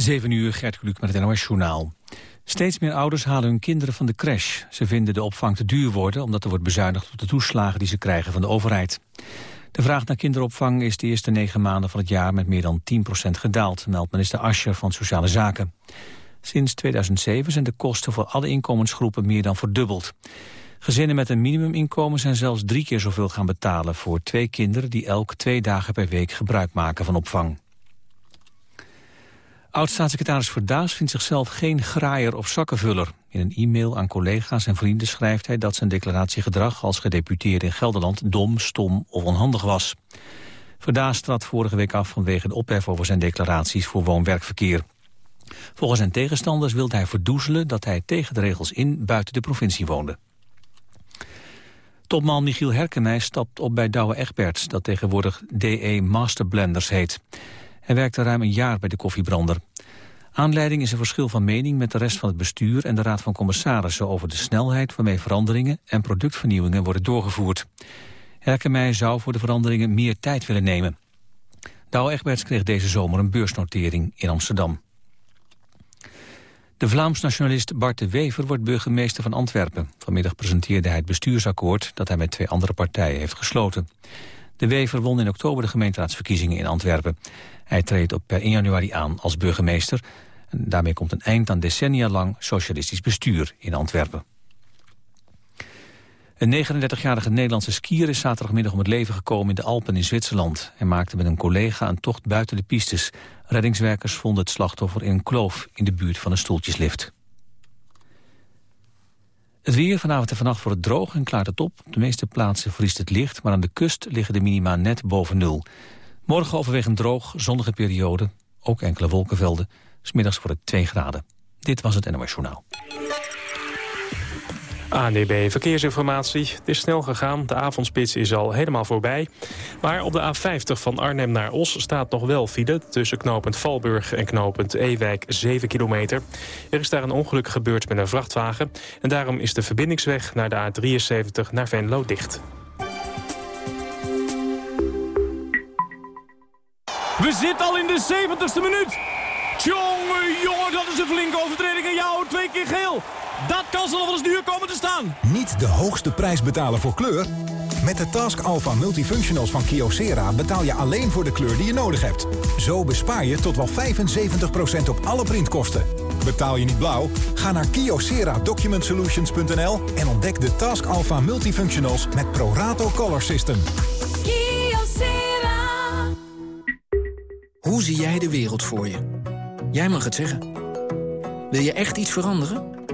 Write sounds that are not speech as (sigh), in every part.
7 uur, Gert Kluk met het NOS Journaal. Steeds meer ouders halen hun kinderen van de crash. Ze vinden de opvang te duur worden... omdat er wordt bezuinigd op de toeslagen die ze krijgen van de overheid. De vraag naar kinderopvang is de eerste negen maanden van het jaar... met meer dan 10% gedaald, meldt minister Ascher van Sociale Zaken. Sinds 2007 zijn de kosten voor alle inkomensgroepen meer dan verdubbeld. Gezinnen met een minimuminkomen zijn zelfs drie keer zoveel gaan betalen... voor twee kinderen die elk twee dagen per week gebruik maken van opvang. Oud-staatssecretaris Verdaas vindt zichzelf geen graaier of zakkenvuller. In een e-mail aan collega's en vrienden schrijft hij dat zijn declaratiegedrag als gedeputeerde in Gelderland dom, stom of onhandig was. Verdaas trad vorige week af vanwege de ophef over zijn declaraties voor woon-werkverkeer. Volgens zijn tegenstanders wilde hij verdoezelen dat hij tegen de regels in buiten de provincie woonde. Topman Michiel Herkenij stapt op bij Douwe Egberts, dat tegenwoordig DE Master Blenders heet. Hij werkte ruim een jaar bij de koffiebrander. Aanleiding is een verschil van mening met de rest van het bestuur en de Raad van Commissarissen over de snelheid waarmee veranderingen en productvernieuwingen worden doorgevoerd. Herkenij zou voor de veranderingen meer tijd willen nemen. Douwe Egberts kreeg deze zomer een beursnotering in Amsterdam. De Vlaams-nationalist Bart de Wever wordt burgemeester van Antwerpen. Vanmiddag presenteerde hij het bestuursakkoord dat hij met twee andere partijen heeft gesloten. De Wever won in oktober de gemeenteraadsverkiezingen in Antwerpen. Hij treedt op per 1 januari aan als burgemeester. En daarmee komt een eind aan decennia lang socialistisch bestuur in Antwerpen. Een 39-jarige Nederlandse skier is zaterdagmiddag om het leven gekomen in de Alpen in Zwitserland. Hij maakte met een collega een tocht buiten de pistes. Reddingswerkers vonden het slachtoffer in een kloof in de buurt van een stoeltjeslift. Het weer vanavond en vannacht voor het droog en klaart het op. De meeste plaatsen vriest het licht, maar aan de kust liggen de minima net boven nul. Morgen overwegend droog, zonnige periode, ook enkele wolkenvelden. Smiddags voor het 2 graden. Dit was het NOS. ANDB Verkeersinformatie. Het is snel gegaan. De avondspits is al helemaal voorbij. Maar op de A50 van Arnhem naar Os staat nog wel file... tussen knooppunt Valburg en knooppunt Ewijk 7 kilometer. Er is daar een ongeluk gebeurd met een vrachtwagen. En daarom is de verbindingsweg naar de A73 naar Venlo dicht. We zitten al in de 70ste minuut. Tjonge, jongen, dat is een flinke overtreding. En jou twee keer geel. Dat kan ze nog wel eens duur komen te staan. Niet de hoogste prijs betalen voor kleur? Met de Task Alpha Multifunctionals van Kyocera betaal je alleen voor de kleur die je nodig hebt. Zo bespaar je tot wel 75% op alle printkosten. Betaal je niet blauw? Ga naar kyocera-document-solutions.nl en ontdek de Task Alpha Multifunctionals met ProRato Color System. Kyocera. Hoe zie jij de wereld voor je? Jij mag het zeggen. Wil je echt iets veranderen?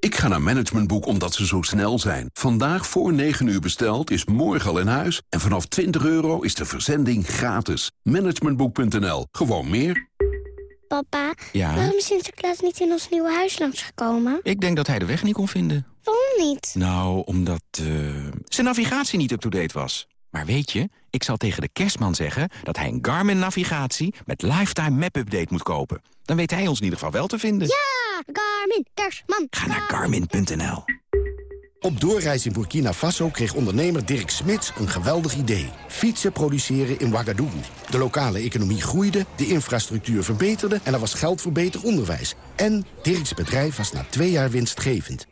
Ik ga naar Managementboek omdat ze zo snel zijn. Vandaag voor 9 uur besteld is morgen al in huis. En vanaf 20 euro is de verzending gratis. Managementboek.nl. Gewoon meer. Papa, Ja? waarom is Sinterklaas niet in ons nieuwe huis langsgekomen? Ik denk dat hij de weg niet kon vinden. Waarom niet? Nou, omdat eh, zijn navigatie niet up-to-date was. Maar weet je, ik zal tegen de kerstman zeggen... dat hij een Garmin-navigatie met Lifetime Map-update moet kopen. Dan weet hij ons in ieder geval wel te vinden. Ja, Garmin, Kerstman. Ga naar Garmin.nl. Op doorreis in Burkina Faso kreeg ondernemer Dirk Smits een geweldig idee. Fietsen produceren in Ouagadougou. De lokale economie groeide, de infrastructuur verbeterde... en er was geld voor beter onderwijs. En Dirks bedrijf was na twee jaar winstgevend.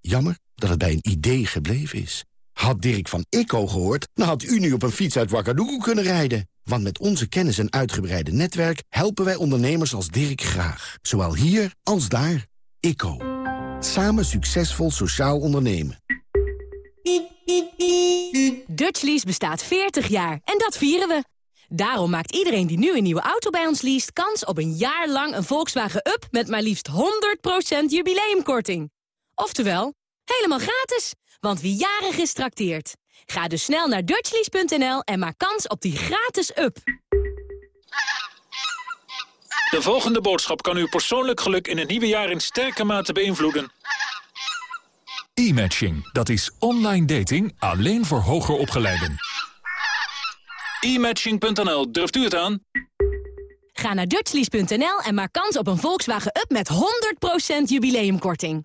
Jammer dat het bij een idee gebleven is. Had Dirk van ICO gehoord, dan had u nu op een fiets uit Ouagadougou kunnen rijden. Want met onze kennis en uitgebreide netwerk... helpen wij ondernemers als Dirk graag. Zowel hier als daar. ICO. Samen succesvol sociaal ondernemen. Dutchlease bestaat 40 jaar en dat vieren we. Daarom maakt iedereen die nu een nieuwe auto bij ons leest... kans op een jaar lang een Volkswagen Up met maar liefst 100% jubileumkorting. Oftewel, helemaal gratis, want wie jarig is trakteert. Ga dus snel naar dutchlease.nl en maak kans op die gratis Up. De volgende boodschap kan uw persoonlijk geluk in het nieuwe jaar in sterke mate beïnvloeden. E-matching, dat is online dating alleen voor hoger opgeleiden. E-matching.nl, durft u het aan? Ga naar dutchlease.nl en maak kans op een Volkswagen Up met 100% jubileumkorting.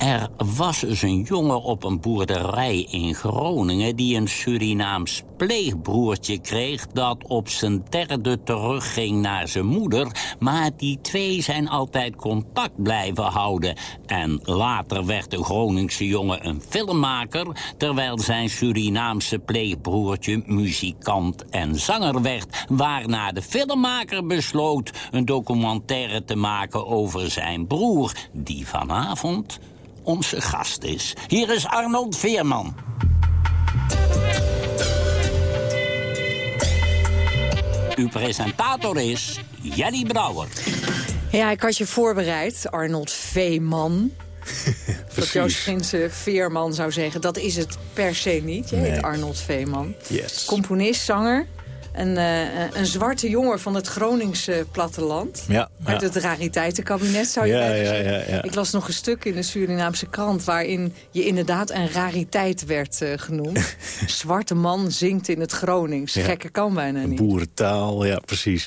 Er was eens een jongen op een boerderij in Groningen... die een Surinaams pleegbroertje kreeg... dat op zijn derde terugging naar zijn moeder. Maar die twee zijn altijd contact blijven houden. En later werd de Groningse jongen een filmmaker... terwijl zijn Surinaamse pleegbroertje muzikant en zanger werd... waarna de filmmaker besloot een documentaire te maken over zijn broer... die vanavond onze gast is. Hier is Arnold Veerman. Uw presentator is Jelly Brouwer. Ja, ik had je voorbereid, Arnold Veeman. (laughs) dat Joost Prinsen Veerman zou zeggen. Dat is het per se niet. Je heet Arnold Veeman. Yes. Componist, zanger. Een, uh, een zwarte jongen van het Groningse platteland. Ja, Uit het rariteitenkabinet zou je ja, ja, zeggen. ja, ja. Ik las nog een stuk in de Surinaamse krant... waarin je inderdaad een rariteit werd uh, genoemd. (laughs) zwarte man zingt in het Gronings. Gekke kan bijna niet. Boerentaal, ja, precies.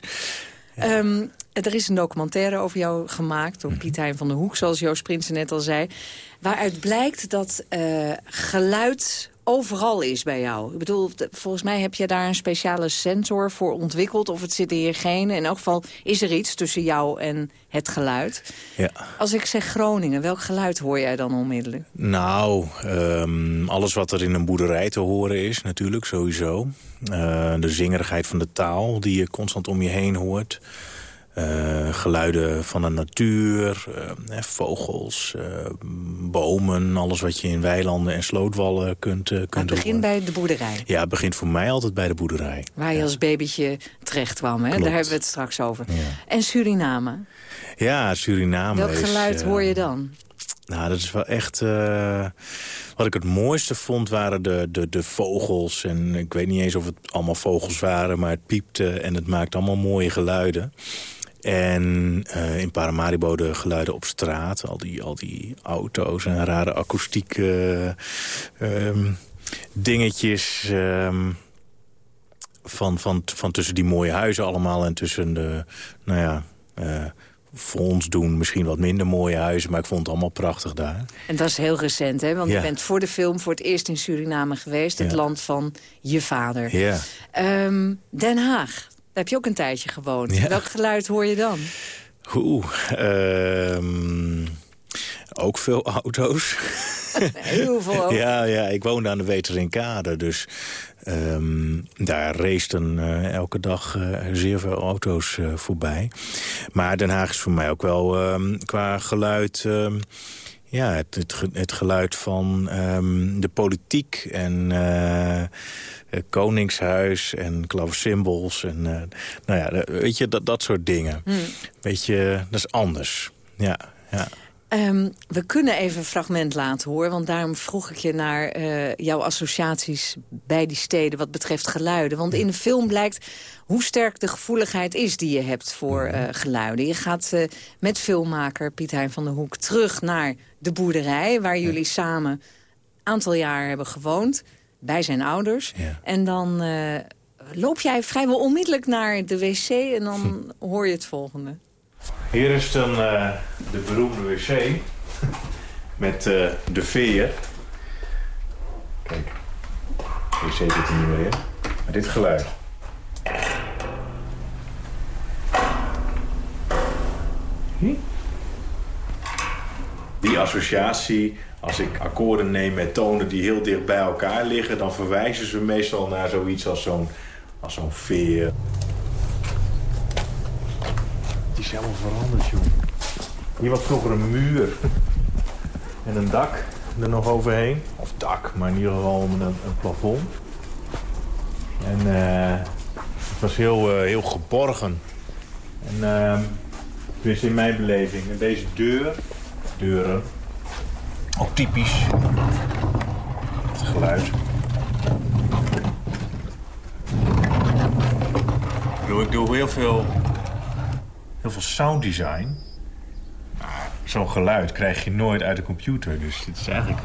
Um, er is een documentaire over jou gemaakt door Piet Hein van der Hoek... zoals Joost Prinsen net al zei. Waaruit blijkt dat uh, geluid overal is bij jou. Ik bedoel, volgens mij heb je daar een speciale sensor voor ontwikkeld... of het zit in je genen. In elk geval is er iets tussen jou en het geluid. Ja. Als ik zeg Groningen, welk geluid hoor jij dan onmiddellijk? Nou, um, alles wat er in een boerderij te horen is natuurlijk, sowieso. Uh, de zingerigheid van de taal die je constant om je heen hoort... Uh, geluiden van de natuur, uh, vogels, uh, bomen, alles wat je in weilanden en slootwallen kunt, kunt Het begint horen. bij de boerderij. Ja, het begint voor mij altijd bij de boerderij. Waar je ja. als babytje terecht kwam, hè? Daar hebben we het straks over. Ja. En Suriname? Ja, Suriname Welk is, geluid hoor je dan? Nou, dat is wel echt... Uh, wat ik het mooiste vond waren de, de, de vogels. En ik weet niet eens of het allemaal vogels waren... maar het piepte en het maakte allemaal mooie geluiden. En uh, in Paramaribo de geluiden op straat. Al die, al die auto's en rare akoestiek uh, um, dingetjes... Um, van, van, van tussen die mooie huizen allemaal en tussen de... Nou ja, uh, voor ons doen misschien wat minder mooie huizen... maar ik vond het allemaal prachtig daar. En dat is heel recent, hè? Want ja. je bent voor de film voor het eerst in Suriname geweest. Het Ja. land van je vader. Ja. Um, Den Haag, heb je ook een tijdje gewoond. Ja. Welk geluid hoor je dan? Oeh, um, ook veel auto's. Heel veel auto's. Ja, ja, ik woonde aan de Weterinkade, dus um, daar racen uh, elke dag uh, zeer veel auto's uh, voorbij. Maar Den Haag is voor mij ook wel um, qua geluid... Um, ja, het, het, het, geluid van de politiek en het Koningshuis en klavecimbals. En, nou ja, weet je, dat, dat soort dingen. Hmm. Weet je, dat is anders. Ja, ja. Um, we kunnen even een fragment laten horen, want daarom vroeg ik je naar uh, jouw associaties bij die steden wat betreft geluiden. Want in de film blijkt hoe sterk de gevoeligheid is die je hebt voor uh, geluiden. Je gaat uh, met filmmaker Piet Hein van der Hoek terug naar de boerderij... waar jullie samen een aantal jaar hebben gewoond, bij zijn ouders. Ja. En dan loop jij vrijwel onmiddellijk naar de wc en dan hoor je het volgende. Hier is dan de beroemde wc (laughs) met de veer. Kijk, wc zit er niet meer in. Maar dit geluid. Hm? Die associatie, als ik akkoorden neem met tonen die heel dicht bij elkaar liggen... dan verwijzen ze meestal naar zoiets als zo'n als zo'n veer. Het is helemaal veranderd, joh. Hier was vroeger een muur. (laughs) En een dak er nog overheen. Of dak, maar in ieder geval een, een plafond. En uh, het was heel, uh, heel geborgen. En uh, dus in mijn beleving. En deze deur, deuren, Ook typisch. Geluid. Ik bedoel, ik doe heel veel, heel veel sounddesign. Maar zo'n geluid krijg je nooit uit de computer. Dus dit is eigenlijk...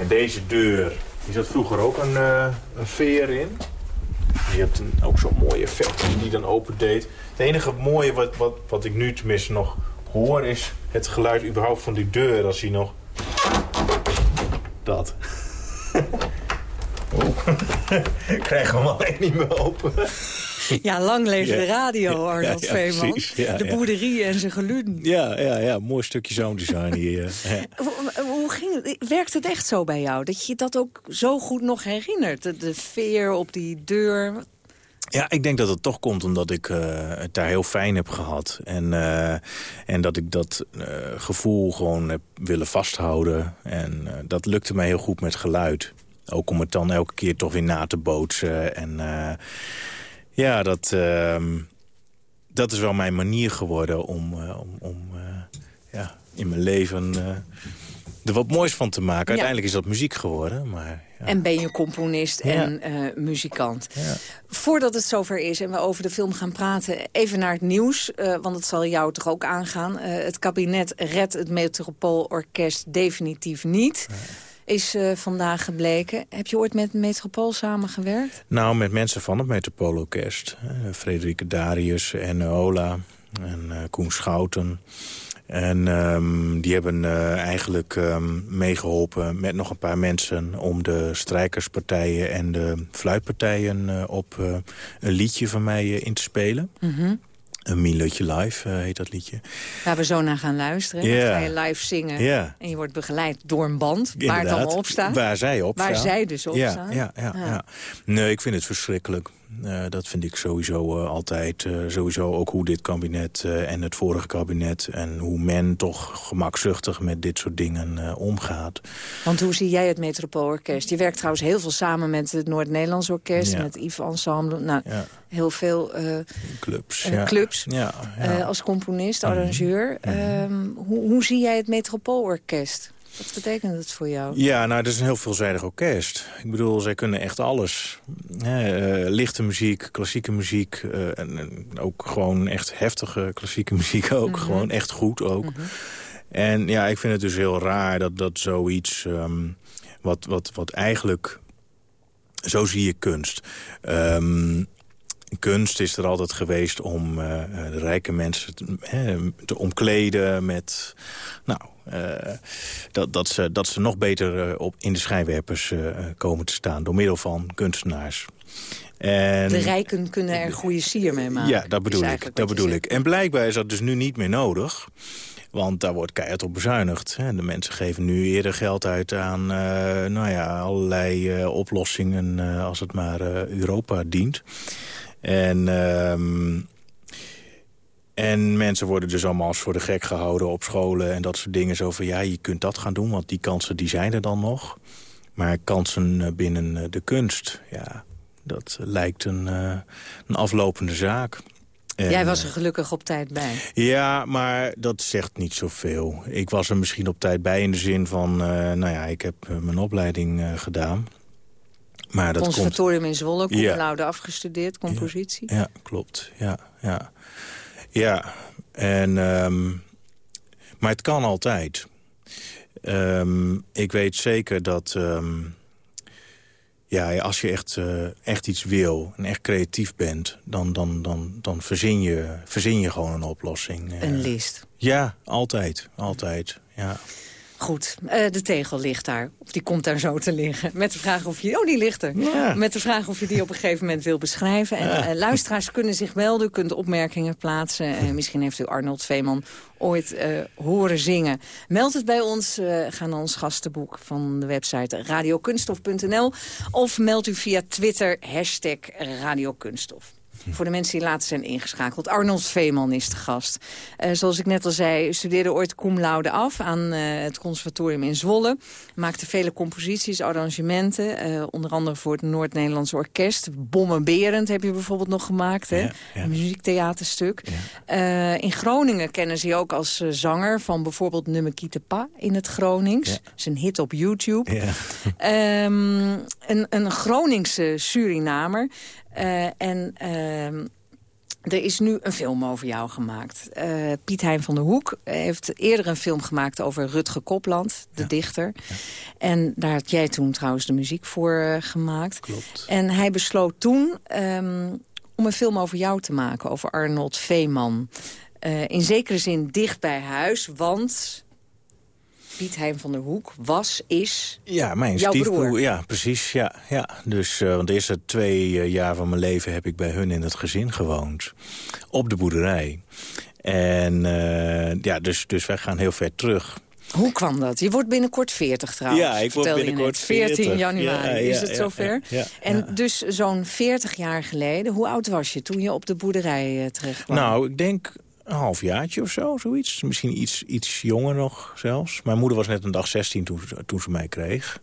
En deze deur, die zat vroeger ook een, eh, een veer in. Je hebt een, ook zo'n mooie effect die dan open deed. Het enige mooie wat, wat, wat ik nu tenminste nog hoor... is het geluid überhaupt van die deur als hij nog... Dat. oh. ik krijg hem alleen niet meer open. Ja, lang leeft de radio, Arnold Ja, Veeman. de boerderie en zijn geluiden. Ja, ja, ja. Mooi stukje sounddesign hier. (laughs) Hoe, ging het? Werkt het echt zo bij jou? Dat je dat ook zo goed nog herinnert? De, de veer op die deur. Ja, ik denk dat het toch komt omdat ik eh, het daar heel fijn heb gehad. En, eh, en dat ik dat eh, gevoel gewoon heb willen vasthouden. En dat lukte mij heel goed met geluid. Ook om het dan elke keer toch weer na te bootsen. En ja, dat, ehm, dat is wel mijn manier geworden om, eh, om, om eh, ja, in mijn leven eh, er wat moois van te maken. Uiteindelijk is dat muziek geworden, maar... En ben je componist en muzikant. Voordat het zover is en we over de film gaan praten... even naar het nieuws, want het zal jou toch ook aangaan. Het kabinet redt het Metropoolorkest definitief niet... Is eh, vandaag gebleken. Heb je ooit met Metropool samengewerkt? Nou, met mensen van het Metropoolorkest. Uh, Frederike Darius en Ola en uh, Koen Schouten. En um, die hebben uh, eigenlijk um, meegeholpen met nog een paar mensen... om de strijkerspartijen en de fluitpartijen uh, op uh, een liedje van mij in te spelen. Mm -hmm. Een Minutje Live uh, heet dat liedje. Waar we zo naar gaan luisteren. Yeah. Dan ga je live zingen. Yeah. En je wordt begeleid door een band. Inderdaad. Waar het allemaal op staat. Waar zij op Waar staan. zij dus op ja, staan. Ja, ja, ja. ja, Nee, ik vind het verschrikkelijk. Uh, dat vind ik sowieso uh, altijd. Uh, sowieso ook hoe dit kabinet en het vorige kabinet... en hoe men toch gemakzuchtig met dit soort dingen omgaat. Want hoe zie jij het Metropoolorkest? Je werkt trouwens heel veel samen met het Noord-Nederlands Orkest... Ja. met Yves Ensemble. Nou, ja. heel veel clubs, ja. clubs ja, als componist, arrangeur. Mm -hmm. um, hoe, hoe zie jij het Metropoolorkest? Wat betekent het voor jou? Ja, nou, het is een heel veelzijdig orkest. Ik bedoel, zij kunnen echt alles. uh, lichte muziek, klassieke muziek. Uh, en, en, ook gewoon echt heftige klassieke (laughs) muziek ook. Mm -hmm. Gewoon echt goed ook. Mm -hmm. En ja, ik vind het dus heel raar dat, dat zoiets... Um, wat, wat, wat eigenlijk... Zo zie je kunst. Um, kunst is er altijd geweest om uh, de rijke mensen te, te omkleden met... Nou, uh, dat, dat, ze, dat ze nog beter op, in de schijnwerpers komen te staan... door middel van kunstenaars. En, de rijken kunnen er goede sier mee maken. Ja, dat bedoel ik. Dat bedoel ik. En blijkbaar is dat dus nu niet meer nodig. Want daar wordt keihard op bezuinigd. En de mensen geven nu eerder geld uit aan uh, nou ja, allerlei uh, oplossingen... Uh, als het maar Europa dient. En, um, en mensen worden dus allemaal als voor de gek gehouden op scholen en dat soort dingen. Zo van, ja, je kunt dat gaan doen, want die kansen die zijn er dan nog. Maar kansen binnen de kunst, ja, dat lijkt een, een aflopende zaak. En, Jij was er gelukkig op tijd bij. Ja, maar dat zegt niet zoveel. Ik was er misschien op tijd bij in de zin van... Uh, nou ja, ik heb mijn opleiding uh, gedaan. Maar dat Conservatorium komt... in Zwolle, cum ja. laude afgestudeerd, compositie. Ja, ja, klopt. Ja, ja. ja. En, um, maar het kan altijd. Um, ik weet zeker dat... Um, ja, als je echt, uh, echt iets wil en echt creatief bent... dan, dan, dan, dan verzin, je, verzin je gewoon een oplossing. Een list. Ja, altijd. Altijd, ja. Goed, uh, de tegel ligt daar. Of die komt daar zo te liggen. Met de vraag of je... Oh, die ligt er. Ja. Met de vraag of je die op een gegeven moment wil beschrijven. En ja. uh, luisteraars kunnen zich melden. Kunt opmerkingen plaatsen. En misschien heeft u Arnold Veeman ooit uh, horen zingen. Meld het bij ons. ga naar ons gastenboek van de website radiokunstof.nl. Of meld u via Twitter hashtag radiokunststof. Voor de mensen die later zijn ingeschakeld. Arnold Veeman is de gast. Uh, zoals ik net al zei, studeerde ooit cum laude af aan uh, het conservatorium in Zwolle. Maakte vele composities, arrangementen. Uh, onder andere voor het Noord-Nederlands Orkest. Bommenberend heb je bijvoorbeeld nog gemaakt. Hè? Ja, ja. Een muziektheaterstuk. Ja. in Groningen kennen ze je ook als zanger van bijvoorbeeld Nummer Pa in het Gronings. Zijn hit op YouTube. um, een, een Groningse Surinamer. Uh, en uh, er is nu een film over jou gemaakt. Uh, Piet Hein van der Hoek heeft eerder een film gemaakt over Rutger Kopland, de ja. dichter. Ja. En daar had jij toen trouwens de muziek voor gemaakt. Klopt. En hij besloot toen um, om een film over jou te maken, over Arnold Veeman. in zekere zin dicht bij huis, want Piet Heim van der Hoek was, is Ja, mijn stiefbroer. broer. Ja, precies. Ja, ja. Dus, uh, want de eerste twee uh, jaar van mijn leven heb ik bij hun in het gezin gewoond. Op de boerderij. En uh, ja, dus, dus wij gaan heel ver terug. Hoe kwam dat? Je wordt binnenkort 40 trouwens. Ja, ik word binnenkort 14 40. januari. Ja, ja, is het ja, zover? en dus zo'n 40 jaar geleden, hoe oud was je toen je op de boerderij terecht kwam? Nou, ik denk een halfjaartje of zo, zoiets. Misschien iets, iets jonger nog zelfs. Mijn moeder was net een dag 16 toen, toen ze mij kreeg.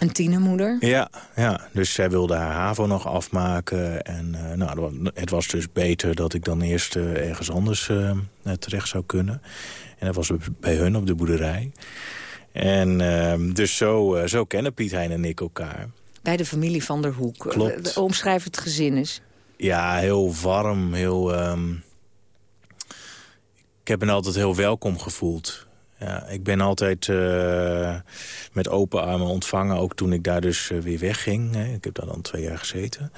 Een tienermoeder? Ja, ja, dus zij wilde haar HAVO nog afmaken. En uh, nou, het was dus beter dat ik dan eerst uh, ergens anders uh, terecht zou kunnen. En dat was bij hun op de boerderij. En ehm, dus zo, zo kennen Piet Hein en ik elkaar. Bij de familie van der Hoek. Klopt. Omschrijf het gezin eens. Ja, heel warm, heel... Um, ik heb me altijd heel welkom gevoeld. Ja, ik ben altijd uh, met open armen ontvangen, ook toen ik daar dus uh, weer wegging. Hè. Ik heb daar dan twee jaar gezeten.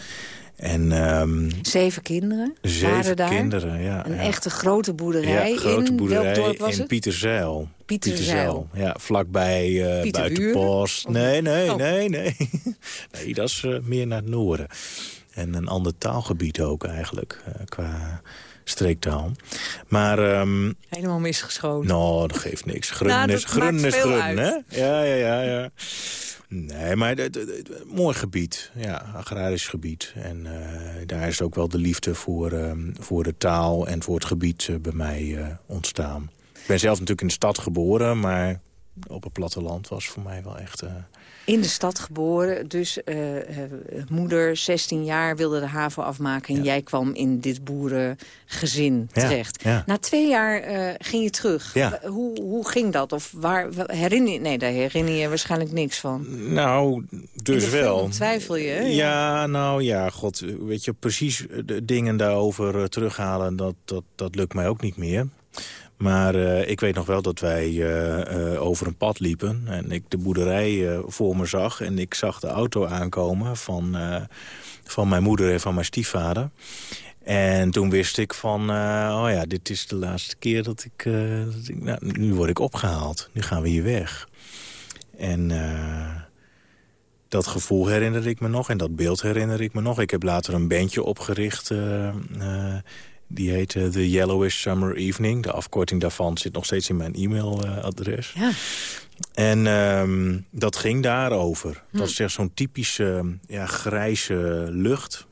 En, um, zeven kinderen? Zeven daar? kinderen, ja. Een ja. echte grote boerderij ja, grote in boerderij welk dorp was in het? Pieterzeil. Pieterzeil. Ja, vlakbij uh, Buitenpost. Nee, nee, oh. nee, nee. (laughs) nee, dat is uh, meer naar het noorden. En een ander taalgebied ook eigenlijk, uh, qua streektaal. Maar... Um, Helemaal misgeschoten. Nou, dat geeft niks. Grun nou, is grun, is grun uit. hè? Ja, ja, ja, ja. Nee, maar het, het, het, mooi gebied. Ja, agrarisch gebied. En uh, daar is ook wel de liefde voor, um, voor de taal en voor het gebied uh, bij mij ontstaan. Ik ben zelf natuurlijk in de stad geboren, maar op het platteland was voor mij wel echt... In de stad geboren, dus uh, uh, moeder, 16 jaar, wilde de HAVO afmaken... en Ja. jij kwam in dit boerengezin terecht. ja. Na twee jaar uh, ging je terug. Ja. Hoe, hoe ging dat? Of waar, herinner je... Nee, daar herinner je waarschijnlijk niks van. Nou, dus wel. twijfel je? Ja, nou ja, god, weet je, precies de dingen daarover terughalen, dat, dat, dat lukt mij ook niet meer. Maar uh, ik weet nog wel dat wij uh, uh, over een pad liepen en ik de boerderij voor me zag. En ik zag de auto aankomen van, van mijn moeder en van mijn stiefvader. En toen wist ik van, oh ja, dit is de laatste keer dat ik, nou, nu word ik opgehaald. Nu gaan we hier weg. En dat gevoel herinner ik me nog en dat beeld herinner ik me nog. Ik heb later een bandje opgericht... die heet uh, The Yellowish Summer Evening. De afkorting daarvan zit nog steeds in mijn e-mailadres. Ja. En um, dat ging daarover. Hm. Dat is echt zo'n typische ja, grijze lucht.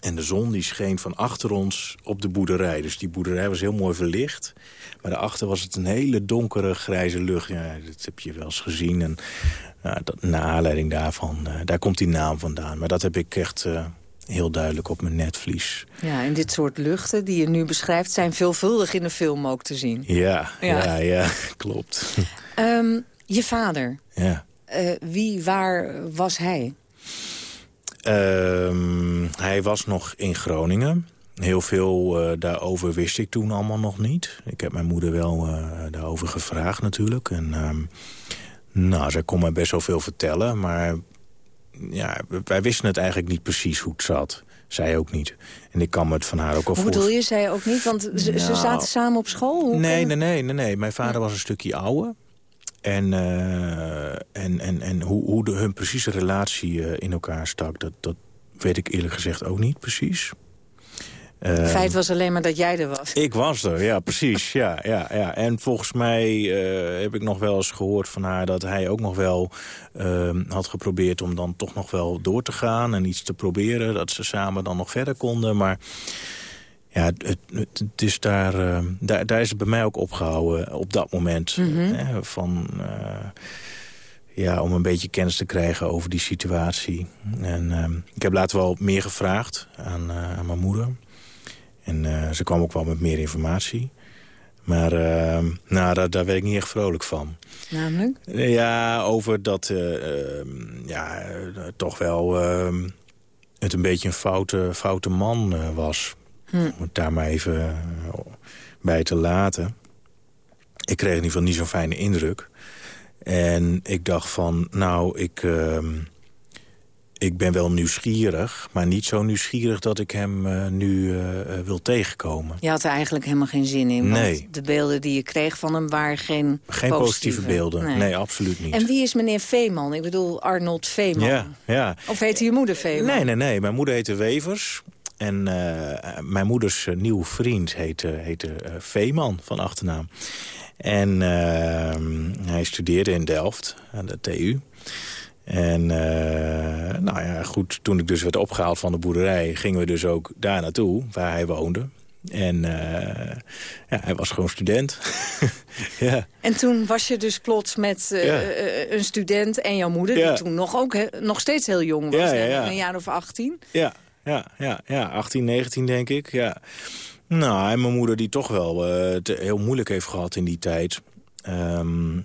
En de zon die scheen van achter ons op de boerderij. Dus die boerderij was heel mooi verlicht. Maar daarachter was het een hele donkere grijze lucht. Ja, dat heb je wel eens gezien. En nou, dat, naar aanleiding daarvan, uh, daar komt die naam vandaan. Maar dat heb ik echt uh, heel duidelijk op mijn netvlies. Ja, en dit soort luchten die je nu beschrijft... zijn veelvuldig in de film ook te zien. Ja, ja, ja, ja (laughs) klopt. Um, je vader, ja. Uh, wie, waar was hij? Um, hij was nog in Groningen. Heel veel uh, daarover wist ik toen allemaal nog niet. Ik heb mijn moeder wel uh, daarover gevraagd natuurlijk. En um, nou, zij kon mij best wel veel vertellen. Maar ja, wij wisten het eigenlijk niet precies hoe het zat. Zij ook niet. En ik kan me het van haar ook al Hoe bedoel je, zij ook niet? Want ze, nou, ze zaten samen op school? Hoe nee, nee, nee, nee, nee. Mijn vader was een stukje ouder. En, uh, en, en, en hoe, hoe de, hun precieze relatie uh, in elkaar stak... Dat, dat weet ik eerlijk gezegd ook niet precies. Het feit was alleen maar dat jij er was. Ik was er, ja, precies. Ja, ja, ja. En volgens mij uh, heb ik nog wel eens gehoord van haar... dat hij ook nog wel uh, had geprobeerd om dan toch nog wel door te gaan... en iets te proberen, dat ze samen dan nog verder konden. Maar ja, het, het, het is daar, uh, daar, daar is het bij mij ook opgehouden op dat moment. Mhm. Hè, van ja, om een beetje kennis te krijgen over die situatie. En uh, ik heb later wel meer gevraagd aan, uh, aan mijn moeder. En uh, ze kwam ook wel met meer informatie. Maar nou, daar, daar werd ik niet echt vrolijk van. Namelijk? Ja, over dat ja, toch wel het een beetje een foute, foute man was. Hm. Om het daar maar even bij te laten. Ik kreeg in ieder geval niet zo'n fijne indruk. En ik dacht van, nou, ik, ik ben wel nieuwsgierig... maar niet zo nieuwsgierig dat ik hem uh, nu uh, wil tegenkomen. Je had er eigenlijk helemaal geen zin in. Nee. Want de beelden die je kreeg van hem waren geen Geen positieve, beelden, nee. nee. absoluut niet. En wie is meneer Veeman? Ik bedoel Arnold Veeman. Ja, ja. Of heette je moeder Veeman? Nee, nee, nee. Mijn moeder heette Wevers... En uh, mijn moeders nieuwe vriend heette, heette Veeman van achternaam. En uh, hij studeerde in Delft aan de TU. En uh, nou ja, goed, toen ik dus werd opgehaald van de boerderij... gingen we dus ook daar naartoe, waar hij woonde. En uh, ja, hij was gewoon student. (laughs) ja. En toen was je dus plots met uh, Ja. een student en jouw moeder... Ja. die toen nog, ook, he- nog steeds heel jong was, een jaar of 18. Ja, ja, ja, ja, 18, 19 denk ik, ja. Nou, en mijn moeder die toch wel eh, het heel moeilijk heeft gehad in die tijd. Ehm,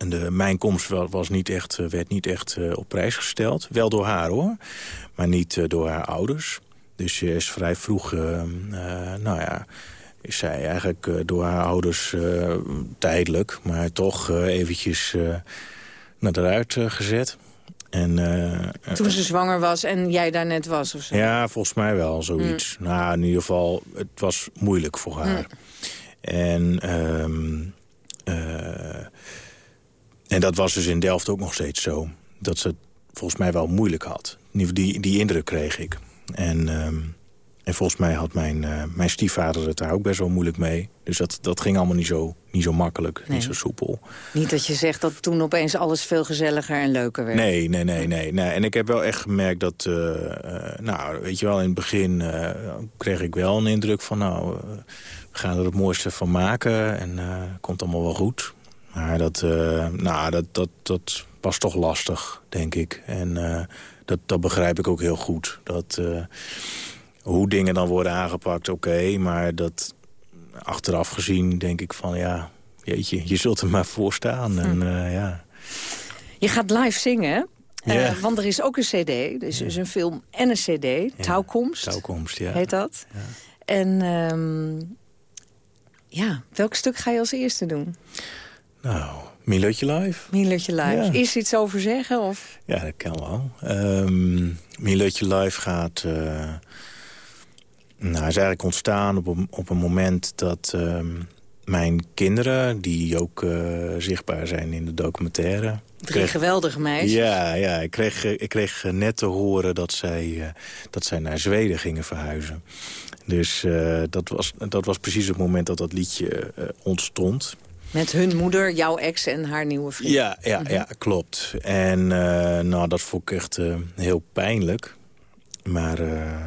en de, mijn komst wa- was niet echt, eh, werd niet echt eh, op prijs gesteld. Wel door haar hoor, maar niet eh, door haar ouders. Dus ze is vrij vroeg, eh, eh, nou ja, is zij eigenlijk door haar ouders tijdelijk... maar toch eventjes naar eruit gezet. En, Toen ze zwanger was en jij daar net was of zo. ja, volgens mij wel, zoiets. Nou, in ieder geval, het was moeilijk voor haar. En, ehm, eh, en dat was dus in Delft ook nog steeds zo. Dat ze het volgens mij wel moeilijk had. Die, die indruk kreeg ik. En, ehm, en volgens mij had mijn, eh, mijn stiefvader het daar ook best wel moeilijk mee. Dus dat, dat ging allemaal niet zo, niet zo makkelijk, Nee. niet zo soepel. Niet dat je zegt dat toen opeens alles veel gezelliger en leuker werd. Nee, nee, nee, nee, nee. En ik heb wel echt gemerkt dat... eh, eh, nou, weet je wel, in het begin kreeg ik wel een indruk van... nou, we gaan er het mooiste van maken en komt allemaal wel goed. Maar dat, eh, nou, dat, dat, dat was toch lastig, denk ik. En eh, dat, dat begrijp ik ook heel goed. Dat, eh, hoe dingen dan worden aangepakt, oké. maar dat achteraf gezien denk ik van, ja... Jeetje, je zult er maar voor staan. En, eh, ja. Je gaat live zingen, hè? Ja. Want er is ook een cd. Is dus een film en een cd. Touwkomst Touwkomst, ja. heet dat. En ehm, ja, welk stuk ga je als eerste doen? Nou, Milutje Live? Mielertje live. Ja. Is iets over zeggen? Of? Ja, dat kan wel. Ehm Milutje Live gaat... eh, nou, is eigenlijk ontstaan op een, op een moment dat ehm, mijn kinderen... die ook eh, zichtbaar zijn in de documentaire... Drie kreeg- geweldige meisjes. Ja, ja ik, kreeg, ik kreeg net te horen dat zij, eh, dat zij naar Zweden gingen verhuizen. Dus dat, was, dat was precies het moment dat dat liedje ontstond. Met hun moeder, jouw ex en haar nieuwe vriend. Ja, ja, ja klopt. En eh, nou, dat vond ik echt eh, heel pijnlijk. Maar eh,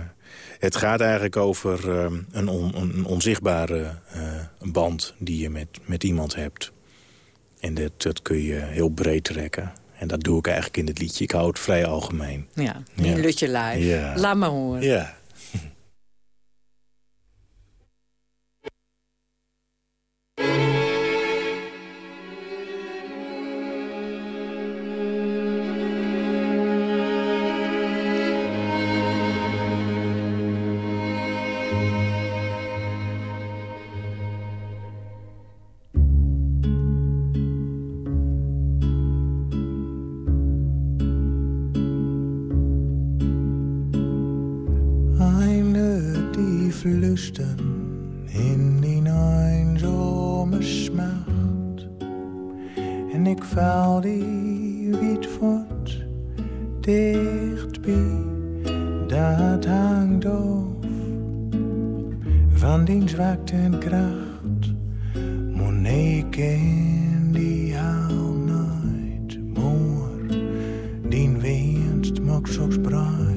het gaat eigenlijk over een, on- een onzichtbare band die je met, met iemand hebt. En dat, dat kun je heel breed trekken. En dat doe ik eigenlijk in het liedje. Ik hou het vrij algemeen. Ja, live. Ja. Laat maar horen. Ja. (laughs) in die eenzame smacht. En ik val die voort dichtbij, dat hangt af van die zwakte kracht. Moneke die haal nooit die winst mag zo spreid.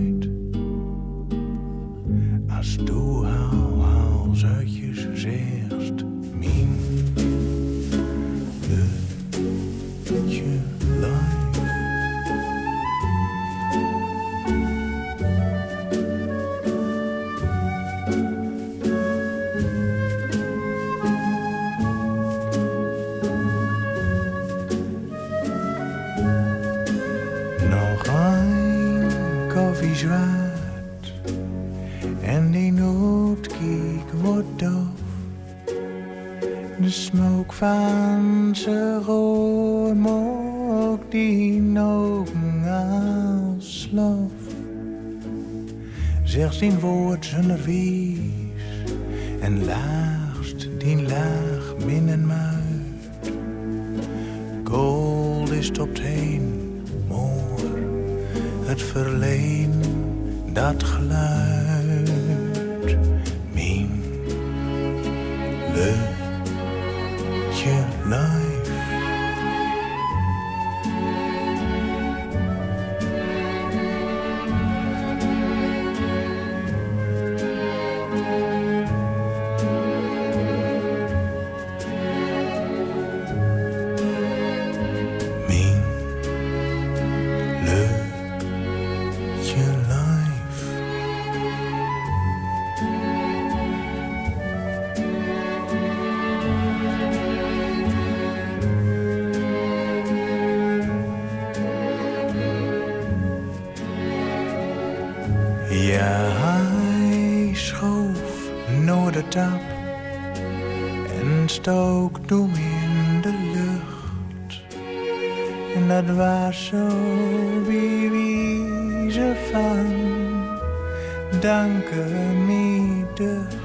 Danken me ducht.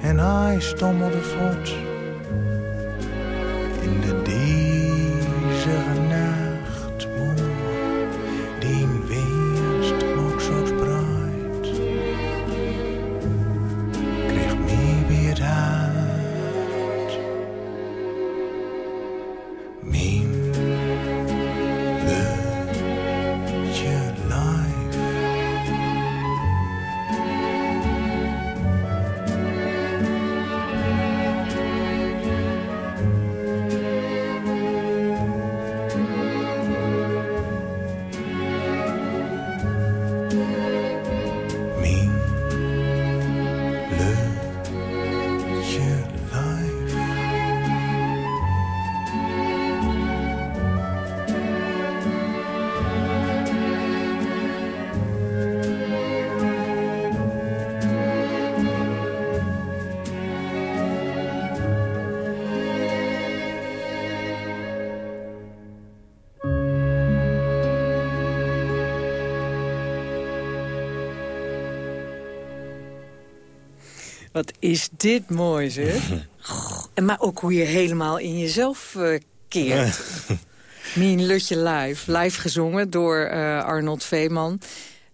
En hij stommelde voort Wat is dit mooi, zeg. (laughs) Goh, maar ook hoe je helemaal in jezelf eh, keert. (laughs) Mien Lutje live. Live gezongen door eh, Arnold Veeman.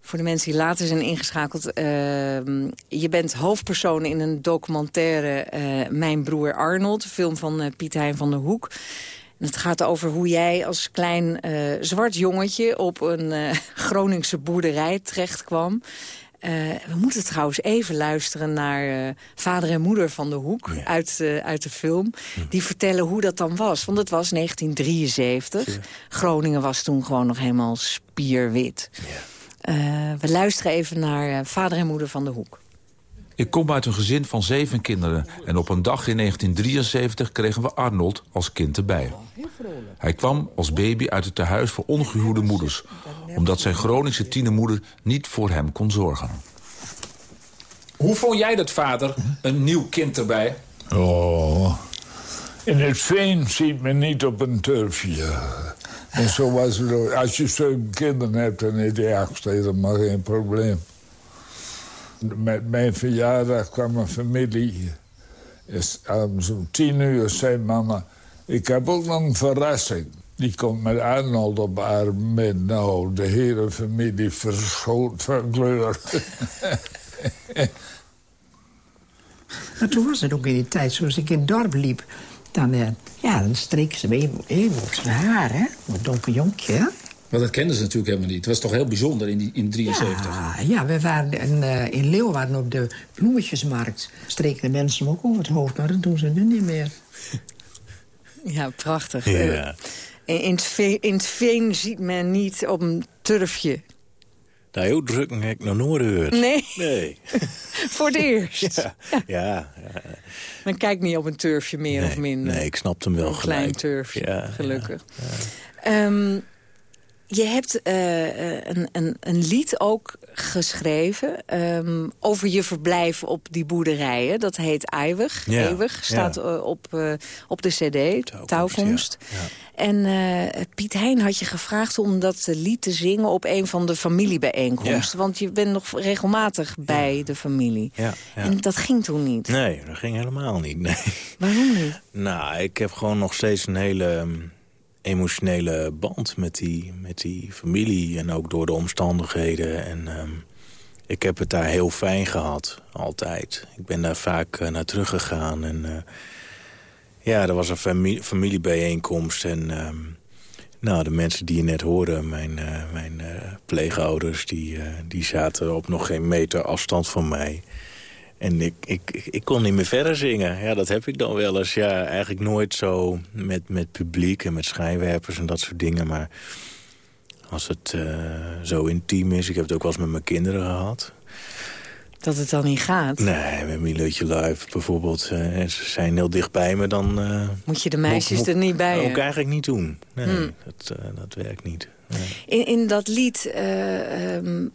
Voor de mensen die later zijn ingeschakeld. eh, je bent hoofdpersoon in een documentaire Mijn broer Arnold. Een film van Piet Hein van der Hoek. Het gaat over hoe jij als klein zwart jongetje... op een Groningse boerderij terecht kwam. Eh, we moeten trouwens even luisteren naar eh, vader en moeder van de Hoek uit, eh, uit de film. Die vertellen hoe dat dan was. Want het was 1973. Groningen was toen gewoon nog helemaal spierwit. Eh, we luisteren even naar eh, vader en moeder van de Hoek. Ik kom uit een gezin van zeven kinderen en op een dag in 1973 kregen we Arnold als kind erbij. Hij kwam als baby uit het tehuis voor ongehuwde moeders... omdat zijn Groningse tienermoeder niet voor hem kon zorgen. Hoe vond jij dat, vader? Een nieuw kind erbij? Oh, in het veen ziet men niet op een turfje. En zo was het ook. Als je zeven kinderen hebt, dan is het ergste helemaal geen probleem. Met mijn verjaardag kwam een familie. Is, om zo'n tien uur zei mama... ik heb ook nog een verrassing. Die komt met Arnold op haar met. Nou, de hele familie verschoot van kleur. (laughs) Maar toen was het ook in die tijd, zoals ik in het dorp liep... dan, eh, ja, dan streken ze me even op zijn haar, hè. Een donker jonkje, hè. Maar dat kenden ze natuurlijk helemaal niet. Het was toch heel bijzonder in, die, in 73? Ja, ja, we waren in, uh, in Leeuwarden op de bloemetjesmarkt. Streken de mensen hem ook over het hoofd, maar dat doen ze nu niet meer. (laughs) Ja, prachtig. Ja. In, het veen, in het veen ziet men niet op een turfje. Nou, heel druk heb ik nog nooit gehoord. Nee? Nee. (laughs) Voor het eerst? (laughs) Ja. ja. ja. Men kijkt niet op een turfje meer nee, of minder. Nee, ik snap hem wel een gelijk. klein turfje, gelukkig. Um, je hebt uh, een, een, een, lied ook geschreven um, over je verblijf op die boerderijen. Dat heet Eeuwig. Ja, Eeuwig staat ja. uh, op, uh, op de cd, Touwkomst. Ja, en Piet Hein had je gevraagd om dat lied te zingen op een van de familiebijeenkomsten. Want je bent nog regelmatig bij de familie. En dat ging toen niet. Nee, dat ging helemaal niet. Nee. Waarom niet? Nou, ik heb gewoon nog steeds een hele emotionele band met die, met die familie. En ook door de omstandigheden. En um, ik heb het daar heel fijn gehad, altijd. Ik ben daar vaak uh, naar teruggegaan. En uh, ja, er was een familie, familiebijeenkomst. En um, nou, de mensen die je net hoorde, mijn, uh, mijn pleegouders... Die, die zaten op nog geen meter afstand van mij... En ik, ik, ik kon niet meer verder zingen. Ja, dat heb ik dan wel eens. Ja, eigenlijk nooit zo met, met publiek en met schijnwerpers en dat soort dingen. Maar als het uh, zo intiem is... Ik heb het ook wel eens met mijn kinderen gehad. Dat het dan niet gaat? Nee, met Mileutje Live bijvoorbeeld. Uh, ze zijn heel dicht bij me, dan... Uh, moet je de meisjes moet, er niet bij Ook eigenlijk niet doen. Nee, hmm. dat, dat werkt niet. Nee. In, in dat lied... Um,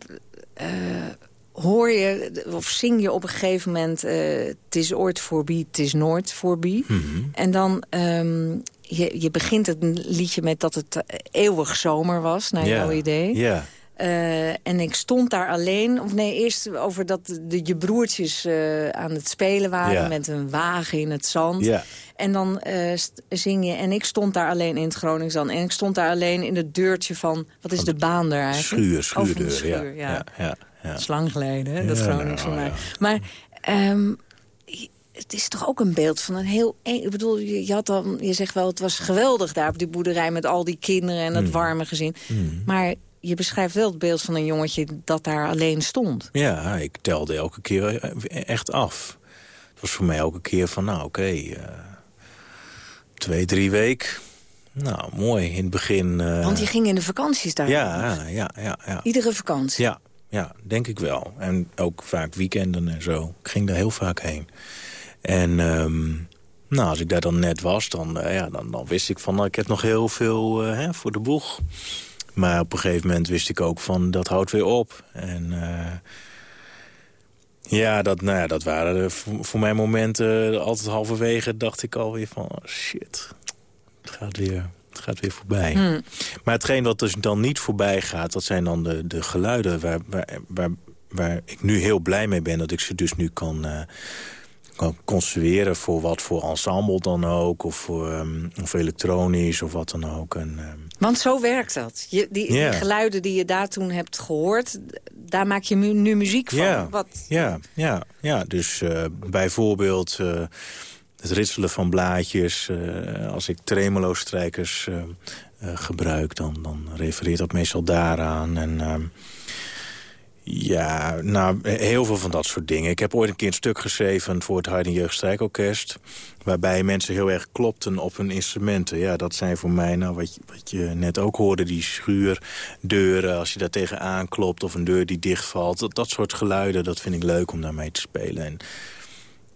hoor je of zing je op een gegeven moment... Uh, het is ooit voorbij, het is nooit voorbij. Mm -hmm. En dan, um, je, je begint het liedje met dat het eeuwig zomer was, naar ja. jouw idee. Ja. Uh, en ik stond daar alleen, of nee, eerst over dat de, je broertjes uh, aan het spelen waren... Met een wagen in het zand. En dan uh, zing je, en ik stond daar alleen in het Gronings dan. En ik stond daar alleen in het deurtje van, wat is de baan daar eigenlijk? Schuur, schuurdeur, oh, de schuur, ja. ja. ja. Ja. Dat is lang geleden, hè, dat ja, Gronings nou, van mij. Ja. Maar um, het is toch ook een beeld van een heel... Ik bedoel, je, had dan, je zegt wel, het was geweldig daar op die boerderij... met al die kinderen en het Mm. warme gezin. Mm. Maar je beschrijft wel het beeld van een jongetje dat daar alleen stond. Ja, ik telde elke keer echt af. Het was voor mij elke keer van, nou oké, okay, uh, twee, drie weken... Nou, mooi. In het begin... Uh... Want je ging in de vakanties daar? Ja, ja, ja, ja. Iedere vakantie? Ja, ja, denk ik wel. En ook vaak weekenden en zo. Ik ging daar heel vaak heen. En um, nou, als ik daar dan net was, dan, uh, ja, dan, dan wist ik van... Nou, ik heb nog heel veel uh, hè, voor de boeg. Maar op een gegeven moment wist ik ook van... dat houdt weer op. En uh, ja, dat, nou ja, dat waren voor, voor mij momenten... altijd halverwege dacht ik alweer van... Shit, het gaat weer... Het gaat weer voorbij. Hmm. Maar hetgeen wat dus dan niet voorbij gaat... dat zijn dan de, de geluiden waar, waar, waar, waar ik nu heel blij mee ben... dat ik ze dus nu kan, uh, kan construeren voor wat voor ensemble dan ook... of, voor, um, of elektronisch of wat dan ook. En, um... Want zo werkt dat. Je, die, yeah. die, geluiden die je daar toen hebt gehoord... daar maak je mu nu muziek van. Ja, ja, ja, ja. dus uh, bijvoorbeeld... Uh, het ritselen van blaadjes. Uh, als ik tremolo-strijkers uh, uh, gebruik, dan, dan refereert dat meestal daaraan. En uh, ja, nou, heel veel van dat soort dingen. Ik heb ooit een keer een stuk geschreven voor het Harden Jeugd Strijkorkest... waarbij mensen heel erg klopten op hun instrumenten. Ja, dat zijn voor mij, nou, wat je, wat je net ook hoorde... die schuurdeuren, als je daar tegenaan klopt... of een deur die dichtvalt. Dat, dat soort geluiden, dat vind ik leuk om daarmee te spelen. En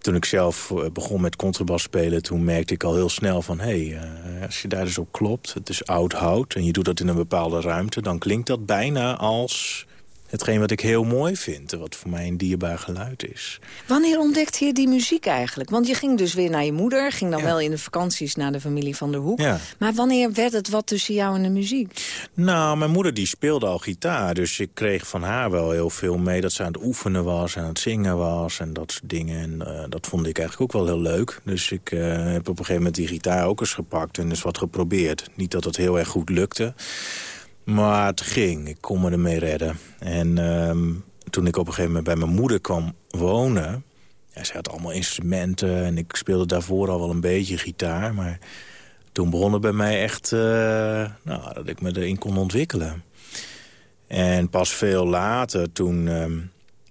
toen ik zelf begon met contrabas spelen... toen merkte ik al heel snel van... hé, hey, uh, als je daar dus op klopt, het is oud hout... en je doet dat in een bepaalde ruimte... dan klinkt dat bijna als hetgeen wat ik heel mooi vind. Wat voor mij een dierbaar geluid is. Wanneer ontdekte je die muziek eigenlijk? Want je ging dus weer naar je moeder. Ging dan ja. wel in de vakanties naar de familie van der Hoek. Ja. Maar wanneer werd het wat tussen jou en de muziek? Nou, mijn moeder die speelde al gitaar. Dus ik kreeg van haar wel heel veel mee. Dat ze aan het oefenen was, aan het zingen was en dat soort dingen. En uh, dat vond ik eigenlijk ook wel heel leuk. Dus ik uh, heb op een gegeven moment die gitaar ook eens gepakt en eens wat geprobeerd. Niet dat het heel erg goed lukte. Maar het ging. Ik kon me ermee redden. En um, toen ik op een gegeven moment bij mijn moeder kwam wonen... ja, ze had allemaal instrumenten en ik speelde daarvoor al wel een beetje gitaar. Maar toen begon het bij mij echt nou, dat ik me erin kon ontwikkelen. En pas veel later, toen ehm,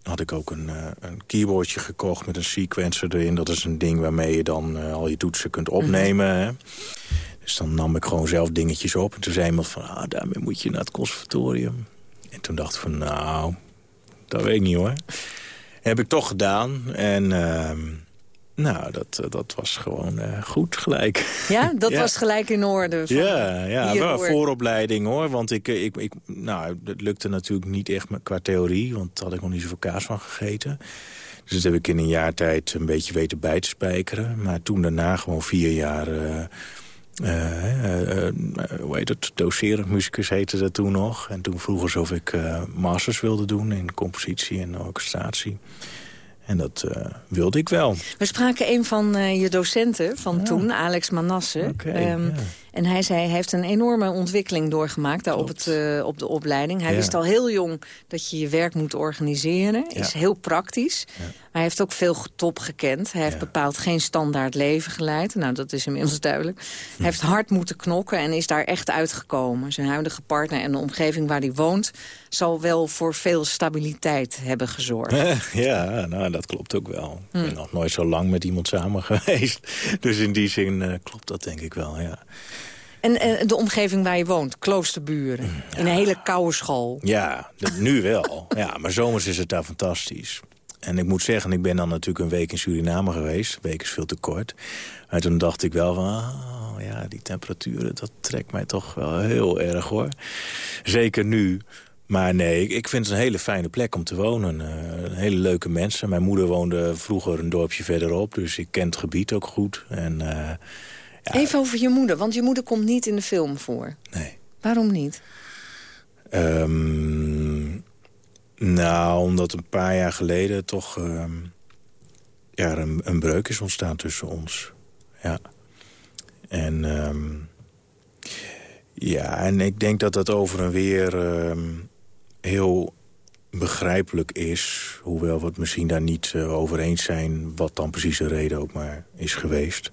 had ik ook een, een keyboardje gekocht met een sequencer erin. Dat is een ding waarmee je dan al je toetsen kunt opnemen. Mhm. Dus dan nam ik gewoon zelf dingetjes op. En toen zei iemand van, ah, daarmee moet je naar het conservatorium. En toen dacht ik van, nou, dat weet ik niet hoor. Heb ik toch gedaan. En uh, nou, dat, dat was gewoon uh, goed gelijk. Ja, (laughs) dat was gelijk in orde? Van ja, ja wel vooropleiding hoor. Want ik, ik, ik, nou, het lukte natuurlijk niet echt qua theorie. Want daar had ik nog niet zoveel kaas van gegeten. Dus dat heb ik in een jaar tijd een beetje weten bij te spijkeren. Maar toen daarna gewoon vier jaar... Uh, hoe heet het, doserend muzikus heette dat toen nog. En toen vroeg ze of ik masters wilde doen in compositie en orchestratie. En dat wilde ik wel. We spraken een van je docenten van toen, Alex Manasse. Okay, um, en hij zei, hij heeft een enorme ontwikkeling doorgemaakt daar op, het, uh, op de opleiding. Hij Ja. wist al heel jong dat je je werk moet organiseren. Is heel praktisch. Hij heeft ook veel top gekend. Hij heeft bepaald geen standaard leven geleid. Nou, dat is inmiddels duidelijk. Hij heeft hard moeten knokken en is daar echt uitgekomen. Zijn huidige partner en de omgeving waar hij woont... zal wel voor veel stabiliteit hebben gezorgd. (laughs) ja, nou, dat klopt ook wel. Ik ben nog nooit zo lang met iemand samen (laughs) geweest. Dus in die zin eh, klopt dat denk ik wel, ja. En eh, de omgeving waar je woont, kloosterburen. In een hele koude school. Ja, nu wel. ja, maar zomers is het daar fantastisch. En ik moet zeggen, ik ben dan natuurlijk een week in Suriname geweest. Een week is veel te kort. Maar toen dacht ik wel van... Oh, ja, die temperaturen, dat trekt mij toch wel heel erg, hoor. Zeker nu. Maar nee, ik- vind het een hele fijne plek om te wonen. Eh, hele leuke mensen. Mijn moeder woonde vroeger een dorpje verderop. Dus ik ken het gebied ook goed. En eh, Even over je moeder, want je moeder komt niet in de film voor. Nee. Waarom niet? Ehm, nou, omdat een paar jaar geleden toch ehm, ja, een, een breuk is ontstaan tussen ons. Ja. En ehm, ja, en ik denk dat dat over en weer ehm, heel begrijpelijk is. Hoewel we het misschien daar niet eh, over eens zijn... wat dan precies de reden ook maar is geweest.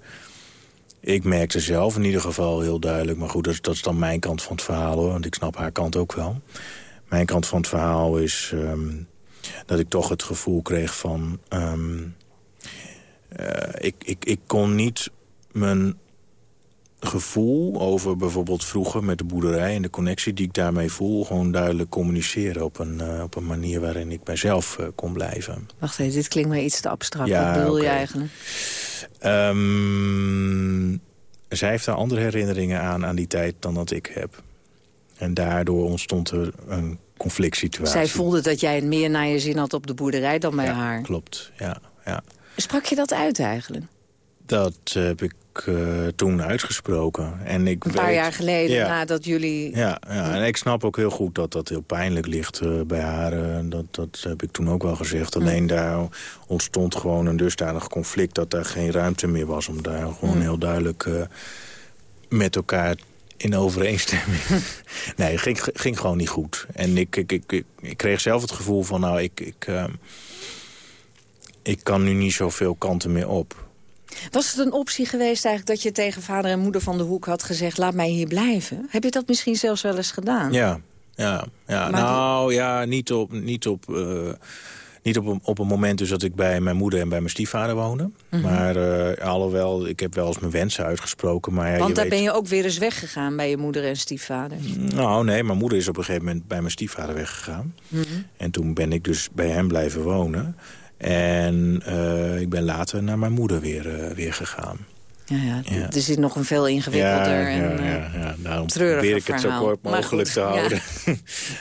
Ik merkte zelf in ieder geval heel duidelijk... maar goed, dat, dat is dan mijn kant van het verhaal, hoor. Want ik snap haar kant ook wel. Mijn kant van het verhaal is ehm, dat ik toch het gevoel kreeg van... ehm, eh, ik, ik, ik kon niet mijn gevoel over bijvoorbeeld vroeger met de boerderij... en de connectie die ik daarmee voel... gewoon duidelijk communiceren op een, eh, op een manier waarin ik mijzelf eh, kon blijven. Wacht even, dit klinkt mij iets te abstract. Ja, Wat bedoel je eigenlijk? Ehm, zij heeft daar andere herinneringen aan, aan die tijd dan dat ik heb. En daardoor ontstond er een conflict situatie. Zij voelde dat jij het meer naar je zin had op de boerderij dan bij haar. Klopt, ja. ja. Sprak je dat uit eigenlijk? Dat heb ik eh, toen uitgesproken. En ik Een paar weet- jaar geleden, Ja. nadat jullie... Ja, ja, en ik snap ook heel goed dat dat heel pijnlijk ligt eh, bij haar. eh, dat, dat heb ik toen ook wel gezegd. Alleen daar ontstond gewoon een dusdanig conflict... dat daar geen ruimte meer was om daar gewoon heel duidelijk met elkaar in overeenstemming... (laughs) nee, het ging, ging gewoon niet goed. En ik, ik, ik, ik, kreeg zelf het gevoel van... nou, ik, ik, eh, ik kan nu niet zoveel kanten meer op. Was het een optie geweest eigenlijk dat je tegen vader en moeder van de hoek had gezegd... laat mij hier blijven? Heb je dat misschien zelfs wel eens gedaan? Ja, ja, ja. Maar nou ja, niet op, niet op, eh, niet op, een, op een moment dus dat ik bij mijn moeder en bij mijn stiefvader woonde. Mhm. Maar eh, alhoewel, ik heb wel eens mijn wensen uitgesproken. Maar ja, Want je daar weet, ben je ook weer eens weggegaan bij je moeder en stiefvader. Nou nee, mijn moeder is op een gegeven moment bij mijn stiefvader weggegaan. Mhm. En toen ben ik dus bij hem blijven wonen. En eh, ik ben later naar mijn moeder weer, eh, weer gegaan. Ja, ja, Ja. er zit nog een veel ingewikkelder en ja, eh, ja. Daarom treuriger probeer ik het zo verhaal. kort Maar mogelijk goed, te houden. (laughs)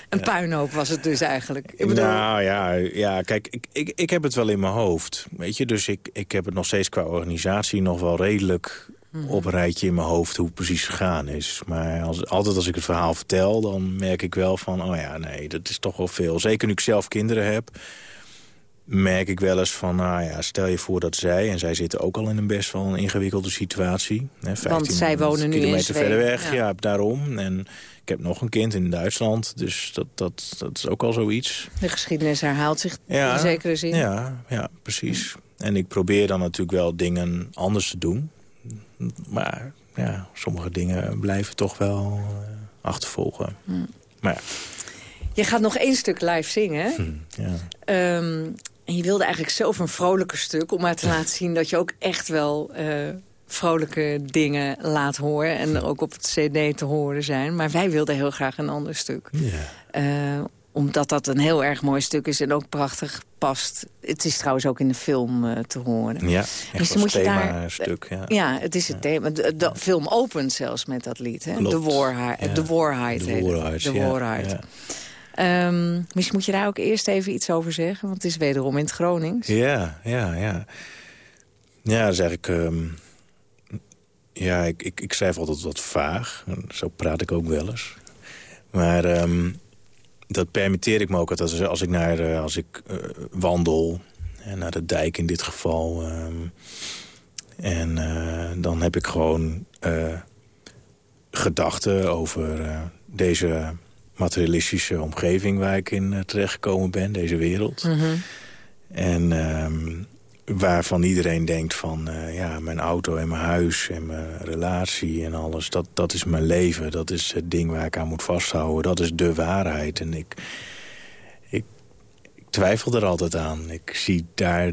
een puinhoop was het dus eigenlijk. Ik bedoel, Nou ja, ja kijk, ik, ik, ik heb het wel in mijn hoofd. Weet je, dus ik, ik heb het nog steeds qua organisatie nog wel redelijk Mhm. op een rijtje in mijn hoofd hoe het precies gegaan is. Maar als, altijd als ik het verhaal vertel, dan merk ik wel van, oh ja, nee, dat is toch wel veel. Zeker nu ik zelf kinderen heb. Merk ik wel eens van, nou ja, stel je voor dat zij... en zij zitten ook al in een best wel een ingewikkelde situatie. Hè, 15 Want zij wonen nu kilometer verder weg, ja. ja. daarom. En ik heb nog een kind in Duitsland, dus dat, dat, dat is ook al zoiets. De geschiedenis herhaalt zich in zekere zin. Ja, ja, precies. En ik probeer dan natuurlijk wel dingen anders te doen. Maar ja, sommige dingen blijven toch wel eh, achtervolgen. Hmm. Maar ja, Je gaat nog één stuk live zingen, hè? ja. Ehm, en je wilde eigenlijk zelf een vrolijker stuk... om maar te laten zien dat je ook echt wel eh, vrolijke dingen laat horen... en ook op het cd te horen zijn. Maar wij wilden heel graag een ander stuk. Eh, omdat dat een heel erg mooi stuk is en ook prachtig past. Het is trouwens ook in de film eh, te horen. Ja, Dus moet je daar- thema-stuk. Ja. Ja, het is het thema. De, de film opent zelfs met dat lied. Hè? Klopt. De Warheid. De Warheid. De heet het. Warheid, Ehm, misschien moet je daar ook eerst even iets over zeggen. Want het is wederom in het Gronings. Ja, ja, ja. Ja, dat is eigenlijk... ja, ik, ik, ik schrijf altijd wat vaag. Zo praat ik ook wel eens. Maar ehm, dat permitteer ik me ook altijd als, als ik, naar, eh, als ik eh, wandel. En naar de dijk in dit geval. ehm, en eh, dan heb ik gewoon eh, gedachten over eh, deze materialistische omgeving... waar ik in eh, terechtgekomen ben, deze wereld. Mhm. En ehm, waarvan iedereen denkt van... eh, ja, mijn auto en mijn huis en mijn relatie en alles... Dat, dat is mijn leven, dat is het ding waar ik aan moet vasthouden. Dat is de waarheid. En ik, ik, ik twijfel er altijd aan. Ik zie daar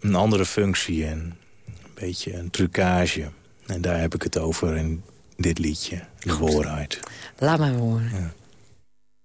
een andere functie in. Een beetje een trucage. En daar heb ik het over in dit liedje, de waarheid. Laat maar horen. Goed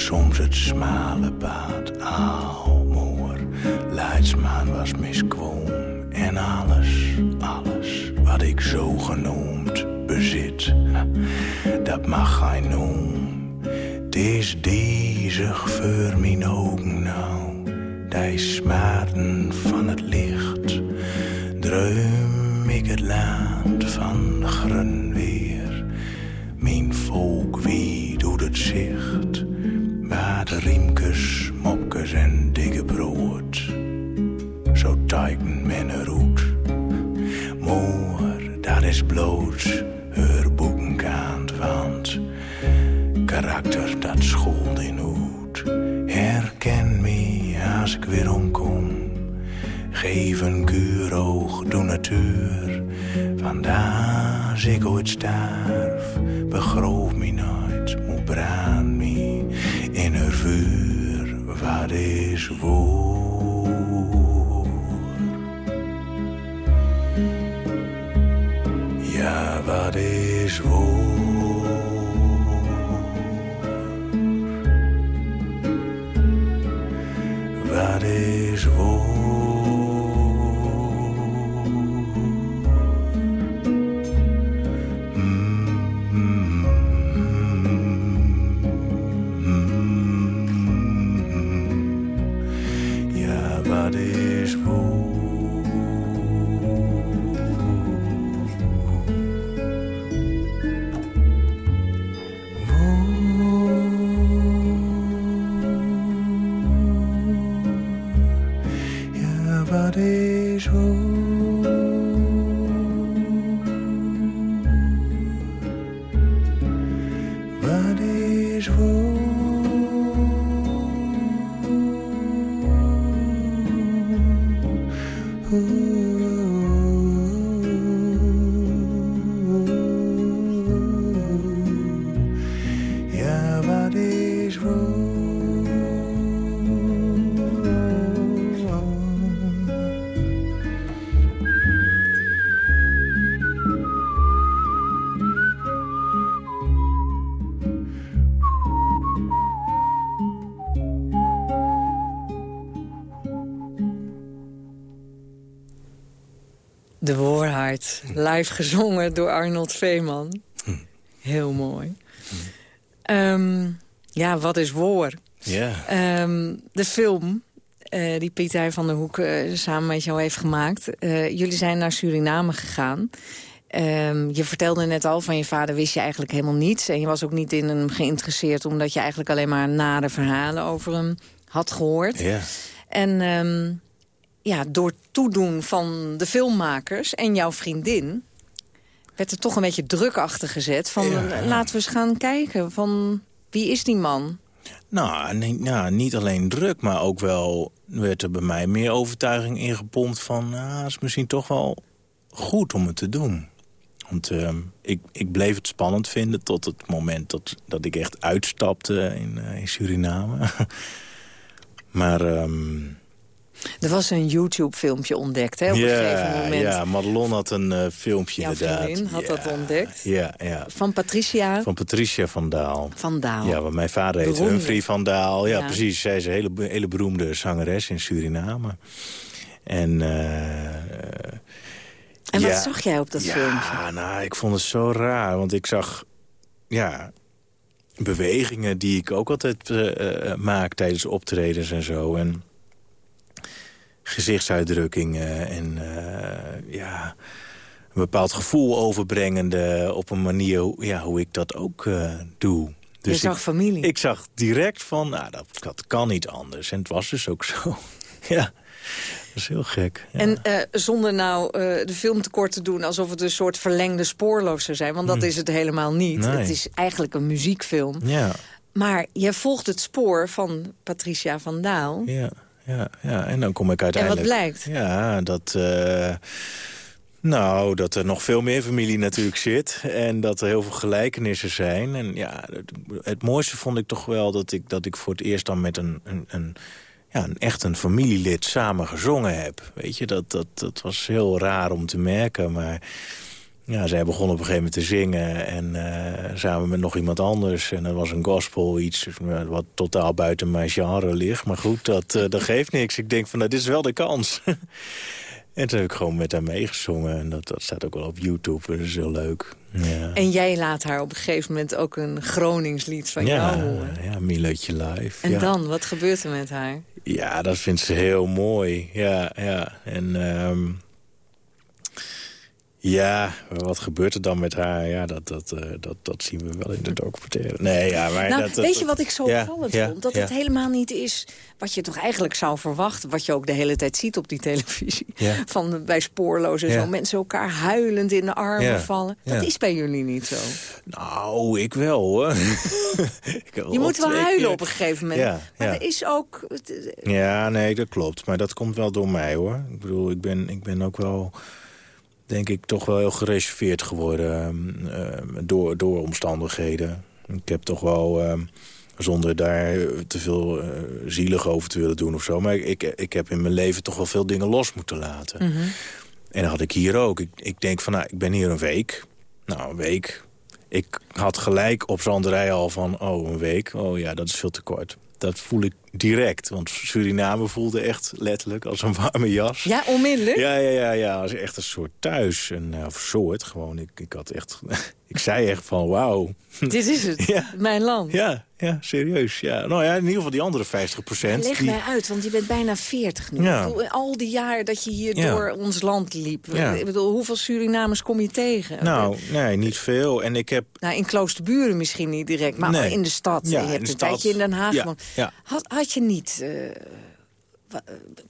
soms het smale pad, Aalmoor. Leidsman was miskwam en alles, alles wat ik zo genoemd bezit, dat mag geen noem. Het is die zich voor mijn ogen nou, die smaten van het licht. Dreum ik het land van grun ik live gezongen door Arnold Veeman. Heel mooi. Ehm, ja, wat is woor? Ja. Ehm, de film eh, die Piet Hein van der Hoek eh, samen met jou heeft gemaakt. eh, jullie zijn naar Suriname gegaan. Ehm, je vertelde net al, van je vader wist je eigenlijk helemaal niets. En je was ook niet in hem geïnteresseerd... omdat je eigenlijk alleen maar nare verhalen over hem had gehoord. Ja. En ehm, ja, door toedoen van de filmmakers en jouw vriendin... werd er toch een beetje druk achter gezet. Van, Ja. laten we eens gaan kijken van wie is die man? Nou, nee, nou, niet alleen druk, maar ook wel werd er bij mij meer overtuiging ingepompt van... Nou, is misschien toch wel goed om het te doen. Want ehm, ik, ik bleef het spannend vinden tot het moment dat, dat ik echt uitstapte in, eh, in Suriname. (laughs) maar ehm, Er was een YouTube-filmpje ontdekt, hè, op een gegeven moment. ja, Madelon had een eh, filmpje Jouw inderdaad. had dat ontdekt. Ja, ja. Van Patricia Van Patricia van Daal. van Daal. Ja, want mijn vader heet. Humphrey van Daal. Ja, Ja. precies. Zij is een hele, hele beroemde zangeres in Suriname. En, eh, En wat ja. zag jij op dat ja, filmpje? nou, ik vond het zo raar. Want ik zag, ja, bewegingen die ik ook altijd maak tijdens optredens en zo. En gezichtsuitdrukkingen en eh, ja, een bepaald gevoel overbrengende op een manier hoe- ja, hoe ik dat ook eh, doe. Je zag ik, familie. Ik zag direct van, nou, dat, dat kan niet anders. En het was dus ook zo. (laughs) ja, dat is heel gek. Ja. En eh, zonder nou de film tekort te doen... alsof het een soort verlengde spoorloos zou zijn. Want dat Hmm. is het helemaal niet. Nee. Het is eigenlijk een muziekfilm. ja, Maar je volgt het spoor van Patricia van Daal. ja, ja, ja. En dan kom ik uiteindelijk... blijkt? Ja, dat... eh, nou, dat er nog veel meer familie natuurlijk zit. En dat er heel veel gelijkenissen zijn. En ja, het, het mooiste vond ik toch wel dat ik, dat ik voor het eerst dan met een, een, een, ja, een echt een familielid samen gezongen heb. Weet je, dat, dat, dat was heel raar om te merken. Maar ja, zij begon op een gegeven moment te zingen. En eh, samen met nog iemand anders. En dat was een gospel, iets eh, wat totaal buiten mijn genre ligt. Maar goed, dat, eh, dat geeft niks. Ik denk van, nou, dit is wel de kans. (laughs) En toen heb ik gewoon met haar meegezongen. En dat, dat staat ook wel op YouTube. Dat is heel leuk. Ja, En jij laat haar op een gegeven moment ook een Groningslied van ja, jou horen. ja Milutje live. En ja. dan, wat gebeurt er met haar? Ja, dat vindt ze heel mooi. Ja, ja. En ehm, Ja, wat gebeurt er dan met haar? Ja, dat, dat, eh, dat, dat zien we wel in de documentaire. Nee, ja, maar Nou, dat, dat- weet je wat ik zo ja, opvallend ja, vond? Dat ja. het helemaal niet is wat je toch eigenlijk zou verwachten... wat je ook de hele tijd ziet op die televisie. Van de- bij Spoorloos en Ja. zo. Mensen elkaar huilend in de armen vallen. Dat is bij jullie niet zo. Nou, ik wel hoor. (laughs) Ik Je moet wel huilen op een gegeven moment. Ja, maar er is ook... Ja, nee, dat klopt. Maar dat komt wel door mij, hoor. Ik bedoel, ik ben, ik ben ook wel, denk ik, toch wel heel gereserveerd geworden... ehm, ehm, door, door omstandigheden. Ik heb toch wel, ehm, zonder daar te veel eh, zielig over te willen doen of zo... maar ik, ik heb in mijn leven toch wel veel dingen los moeten laten. Mhm. En dat had ik hier ook. Ik, ik denk van, nou, ik ben hier een week. Nou, een week. Ik had gelijk op zanderij al van, oh, een week. Oh ja, dat is veel te kort. Dat voel ik direct. Want Suriname voelde echt letterlijk als een warme jas. Ja, onmiddellijk? Ja, ja, ja, ja. Als echt een soort thuis. Een uh, soort, gewoon. Ik, ik had echt... (laughs) ik zei echt van, wauw. Dit is het, (laughs) mijn land. Ja, ja, serieus. Ja. Nou ja, in ieder geval die andere 50 procent. Leg mij uit, want je bent bijna 40 nu. Ja. Bedoel, al die jaren dat je hier Ja. door ons land liep. Ja. Ik bedoel, hoeveel Surinamers kom je tegen? Nou, nee, niet veel. En ik heb... Nou, in Kloosterburen misschien niet direct, maar Nee. in de stad. Ja, je in hebt een tijdje in Den Haag Ja. Had, had je niet eh,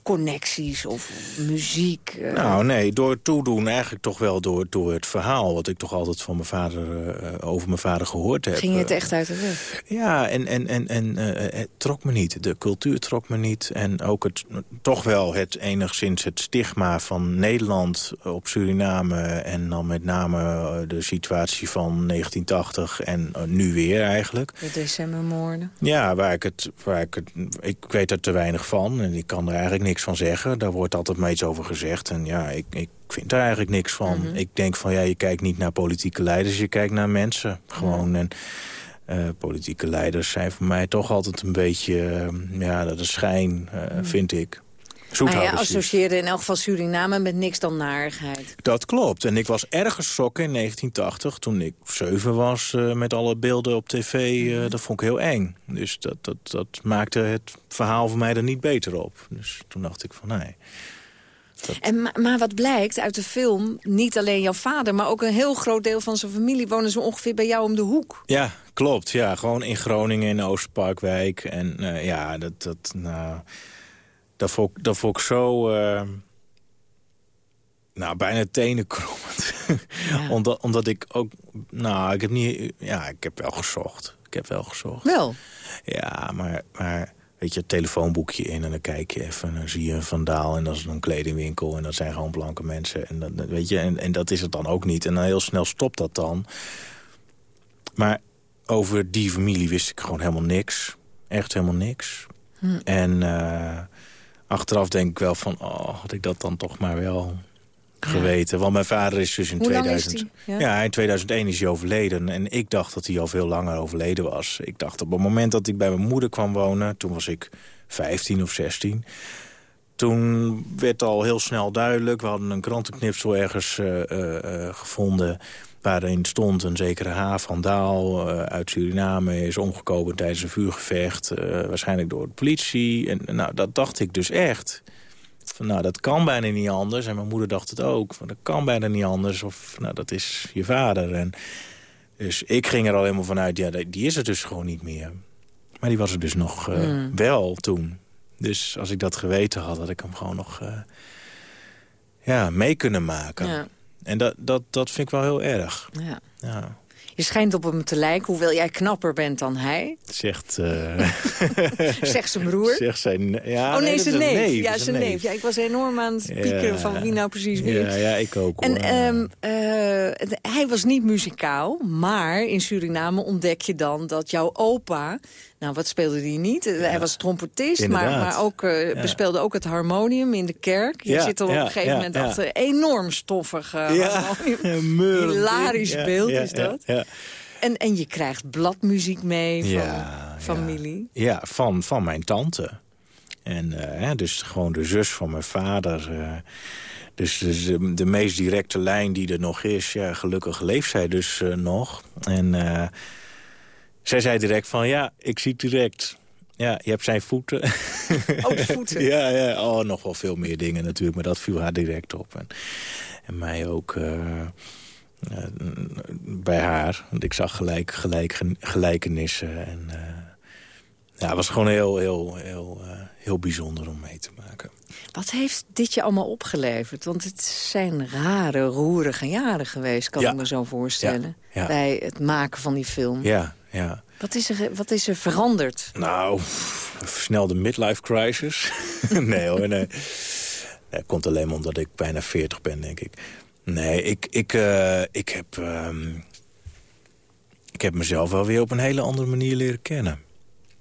connecties of muziek? eh? Nou, nee, door het toedoen eigenlijk toch wel door, door het verhaal... wat ik toch altijd van mijn vader, eh, over mijn vader gehoord heb. Ging je het Eh, echt uit de weg? Ja, en, en, en, en eh, het trok me niet. De cultuur trok me niet. En ook het, toch wel het enigszins het stigma van Nederland op Suriname... en dan met name eh, de situatie van 1980 en eh, nu weer eigenlijk. De decembermoorden? Ja, waar ik het, waar ik het, ik weet er te weinig van en ik kan er eigenlijk niks van zeggen. Daar wordt altijd maar iets over gezegd en ja, ik, ik vind er eigenlijk niks van. Mhm. Ik denk van ja, je kijkt niet naar politieke leiders, je kijkt naar mensen gewoon. En eh, politieke leiders zijn voor mij toch altijd een beetje, eh, ja, dat is schijn, eh, vind ik. Maar je Zoethoudersziek. associeerde in elk geval Suriname met niks dan narigheid. Dat klopt. En ik was erg geschrokken in 1980, toen ik zeven was... eh, met alle beelden op tv, eh, dat vond ik heel eng. Dus dat, dat, dat maakte het verhaal voor mij er niet beter op. Dus toen dacht ik van, nee. En, ma- maar wat blijkt uit de film, niet alleen jouw vader... maar ook een heel groot deel van zijn familie wonen zo ongeveer bij jou om de hoek. Ja, klopt. Ja, gewoon in Groningen, in Oostparkwijk. En eh, ja, dat, dat, nou, dat, vond, ik- dat vond ik zo... eh, nou, bijna tenenkrommend. (laughs) omdat, omdat ik ook... Nou, ik heb niet... Ja, ik heb wel gezocht. Ik heb wel gezocht. Wel? Ja, maar, maar weet je, het telefoonboekje in en dan kijk je even... en dan zie je een vandaal en dat is een kledingwinkel... en dat zijn gewoon blanke mensen. En, dat, dat- weet je, en, en dat is het dan ook niet. En dan heel snel stopt dat dan. Maar over die familie wist ik gewoon helemaal niks. Echt helemaal niks. Hm. En eh, achteraf denk ik wel van... oh, had ik dat dan toch maar wel geweten. Want mijn vader is dus in Hoe lang is 2000... die? Ja. Ja. in 2001 is hij overleden. En ik dacht dat hij al veel langer overleden was. Ik dacht op het moment dat ik bij mijn moeder kwam wonen... toen was ik 15 of 16... Toen werd al heel snel duidelijk. We hadden een krantenknipsel ergens eh, eh, eh, gevonden... waarin stond een zekere H. van Daal eh, uit Suriname... is omgekomen tijdens een vuurgevecht. eh, waarschijnlijk door de politie. En nou, dat dacht ik dus echt. Van, nou, dat kan bijna niet anders. En mijn moeder dacht het ook. Van, dat kan bijna niet anders. Of, nou, dat is je vader. En, dus ik ging er al helemaal vanuit... ja, die is er dus gewoon niet meer. Maar die was er dus nog eh, Hmm. wel toen. Dus als ik dat geweten had, had ik hem gewoon nog ja, mee kunnen maken. Ja. En dat, dat, dat vind ik wel heel erg. Ja. Ja. Je schijnt op hem te lijken, hoewel jij knapper bent dan hij. Zegt... eh (laughs) Zegt zijn broer. Zegt zijn... Ja, oh nee, dat zijn neef. Ja, zijn neef. Ja, ik was enorm aan het piekeren Ja. van wie nou precies wie. Ja, ja, ik ook. En hoor. ehm, eh, hij was niet muzikaal, maar in Suriname ontdek je dan dat jouw opa... Nou, wat speelde hij niet? Eh, Hij was trompetist, maar, maar ook, eh, Ja. bespeelde ook het harmonium in de kerk. Je Ja, zit er op een gegeven moment achter een enorm stoffig eh, harmonium. (laughs) Hilarisch beeld is dat. Ja, En, en je krijgt bladmuziek mee van familie. Ja, van, van mijn tante. En dus gewoon de zus van mijn vader. dus dus de, de meest directe lijn die er nog is. Ja, gelukkig leeft zij dus nog. En zij zei direct van, ja, ik zie direct. Ja, je hebt zijn voeten. Oh, de voeten. (laughs) ja, ja, oh, nog wel veel meer dingen natuurlijk. Maar dat viel haar direct op. En, En mij ook eh, eh, bij haar. Want ik zag gelijk, gelijk gelijkenissen. En, uh, ja, het was gewoon heel, heel, heel, heel bijzonder om mee te maken. Wat heeft dit je allemaal opgeleverd? Want het zijn rare, roerige jaren geweest, kan ik me zo voorstellen. Bij het maken van die film. Ja, ja. Wat is er, wat is er veranderd? Nou, snel de midlife crisis. (laughs) nee hoor, nee. Dat komt alleen maar omdat ik bijna 40 ben, denk ik. Nee, ik, ik, uh, ik, heb, uh, ik heb mezelf wel weer op een hele andere manier leren kennen.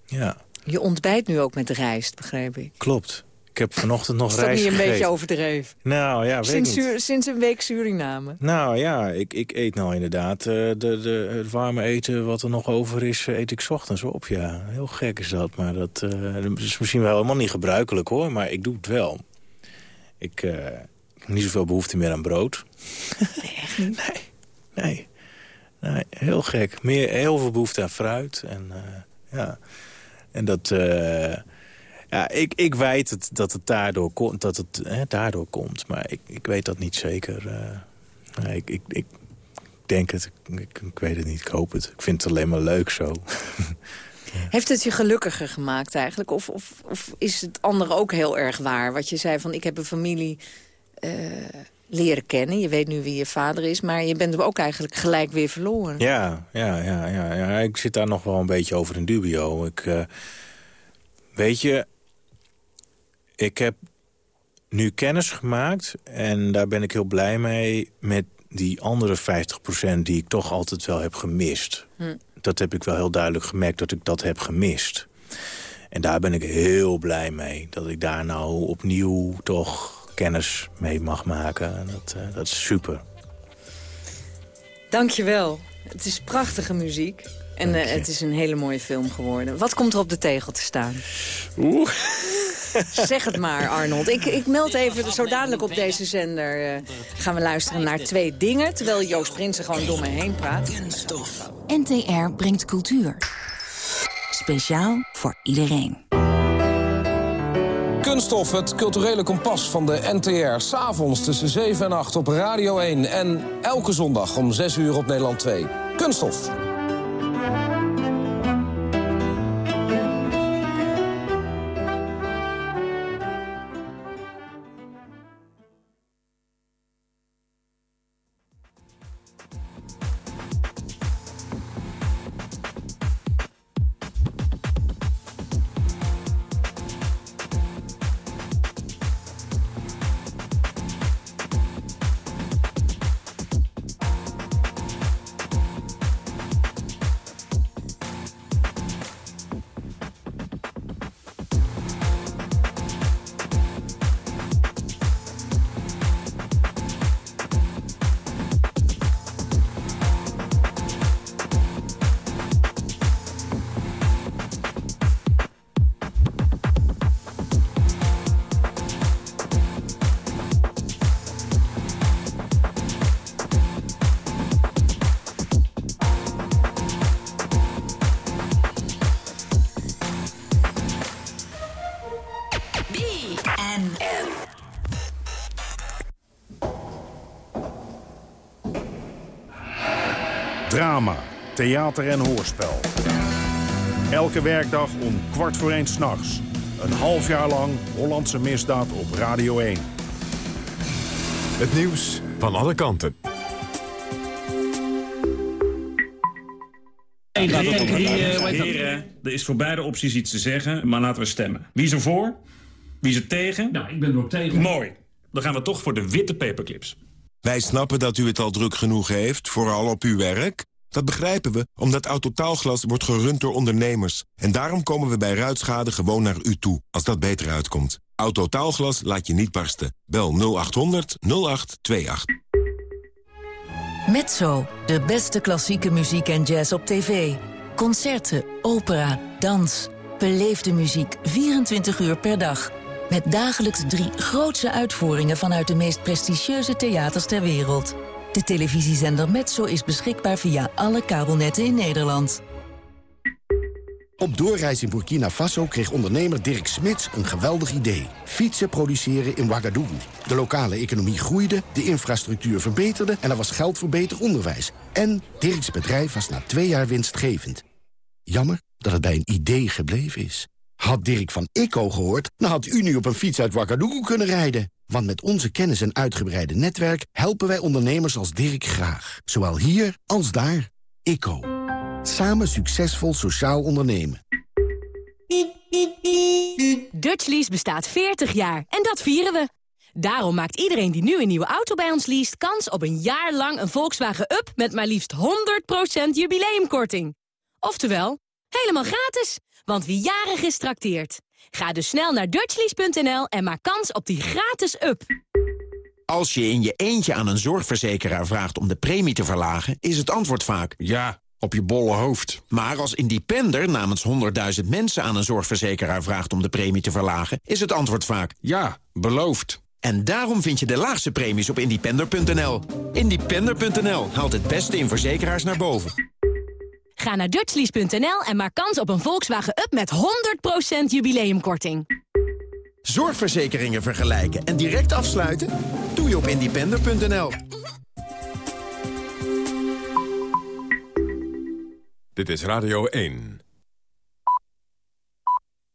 Ja. Je ontbijt nu ook met rijst, begrijp ik. Klopt. Ik heb vanochtend nog rijst gegeten. Is dat niet een beetje overdreven? Nou ja, weet sinds, niet. sinds een week Suriname? Nou ja, ik, ik eet nou inderdaad uh, de, de, het warme eten wat er nog over is, eet ik ochtends op. Ja, heel gek is dat, maar dat, is misschien wel helemaal niet gebruikelijk hoor. Maar ik doe het wel. Ik heb niet zoveel behoefte meer aan brood. (laughs) Nee, echt niet? nee, nee, nee. heel gek. Meer, heel veel behoefte aan fruit. En, ja. en dat... Ja, ik, ik weet het, dat het daardoor, komt, dat het, hè, daardoor komt. Maar ik, ik weet dat niet zeker. nee, ik, ik, ik denk het. Ik, ik weet het niet. Ik hoop het. Ik vind het alleen maar leuk zo. (laughs) Heeft het je gelukkiger gemaakt eigenlijk? Of, of, of, is het andere ook heel erg waar? Wat je zei van, ik heb een familie uh, leren kennen. Je weet nu wie je vader is. Maar je bent hem ook eigenlijk gelijk weer verloren. Ja, ja, ja, ja, ja. ik zit daar nog wel een beetje over in dubio. Ik, uh, weet je, ik heb nu kennis gemaakt. En daar ben ik heel blij mee met die andere 50% die ik toch altijd wel heb gemist. Hm dat heb ik wel heel duidelijk gemerkt dat ik dat heb gemist. En daar ben ik heel blij mee. Dat ik daar nou opnieuw toch kennis mee mag maken. Dat, uh, dat is super. Dankjewel. Het is prachtige muziek. En uh, het is een hele mooie film geworden. Wat komt er op de tegel te staan? Oeh. (laughs) Zeg het maar, Arnold. Ik, ik meld even, zo dadelijk op deze zender uh, gaan we luisteren naar twee dingen... terwijl Joost Prinsen gewoon door me heen praat. NTR brengt cultuur. Speciaal voor iedereen. Kunststof, het culturele kompas van de NTR. S'avonds tussen 7 en 8 op Radio 1. En elke zondag om 6 uur op Nederland 2. Kunststof. Thank you. Drama, theater en hoorspel. Elke werkdag om kwart voor één s'nachts. Een half jaar lang Hollandse misdaad op Radio 1. Het nieuws van alle kanten. Heren, er is voor beide opties iets te zeggen, maar laten we stemmen. Wie is er voor? Wie is er tegen? Nou, ik ben er ook tegen. Mooi. Dan gaan we toch voor de witte paperclips. Wij snappen dat u het al druk genoeg heeft, vooral op uw werk. Dat begrijpen we, omdat Autotaalglas wordt gerund door ondernemers. En daarom komen we bij ruitschade gewoon naar u toe, als dat beter uitkomt. Autotaalglas laat je niet barsten. Bel 0800 0828. Mezzo, de beste klassieke muziek en jazz op tv. Concerten, opera, dans. Beleefde muziek 24 uur per dag. Met dagelijks drie grootse uitvoeringen vanuit de meest prestigieuze theaters ter wereld. De televisiezender Metso is beschikbaar via alle kabelnetten in Nederland. Op doorreis in Burkina Faso kreeg ondernemer Dirk Smits een geweldig idee. Fietsen produceren in Ouagadougou. De lokale economie groeide, de infrastructuur verbeterde... en er was geld voor beter onderwijs. En Dirks bedrijf was na twee jaar winstgevend. Jammer dat het bij een idee gebleven is. Had Dirk van ICO gehoord, dan had u nu op een fiets uit Ouagadougou kunnen rijden. Want met onze kennis en uitgebreide netwerk... helpen wij ondernemers als Dirk graag. Zowel hier als daar. ICO. Samen succesvol sociaal ondernemen. Dutchlease bestaat 40 jaar en dat vieren we. Daarom maakt iedereen die nu een nieuwe auto bij ons leest... kans op een jaar lang een Volkswagen Up met maar liefst 100% jubileumkorting. Oftewel, helemaal gratis, want wie jarig is trakteert. Ga dus snel naar dutchlease.nl en maak kans op die gratis Up. Als je in je eentje aan een zorgverzekeraar vraagt om de premie te verlagen... is het antwoord vaak... Ja, op je bolle hoofd. Maar als independer namens 100.000 mensen aan een zorgverzekeraar vraagt... om de premie te verlagen, is het antwoord vaak... Ja, beloofd. En daarom vind je de laagste premies op independer.nl. Independer.nl haalt het beste in verzekeraars naar boven. Ga naar dutchlease.nl en maak kans op een Volkswagen Up met 100% jubileumkorting. Zorgverzekeringen vergelijken en direct afsluiten? Doe je op independer.nl. Dit is Radio 1.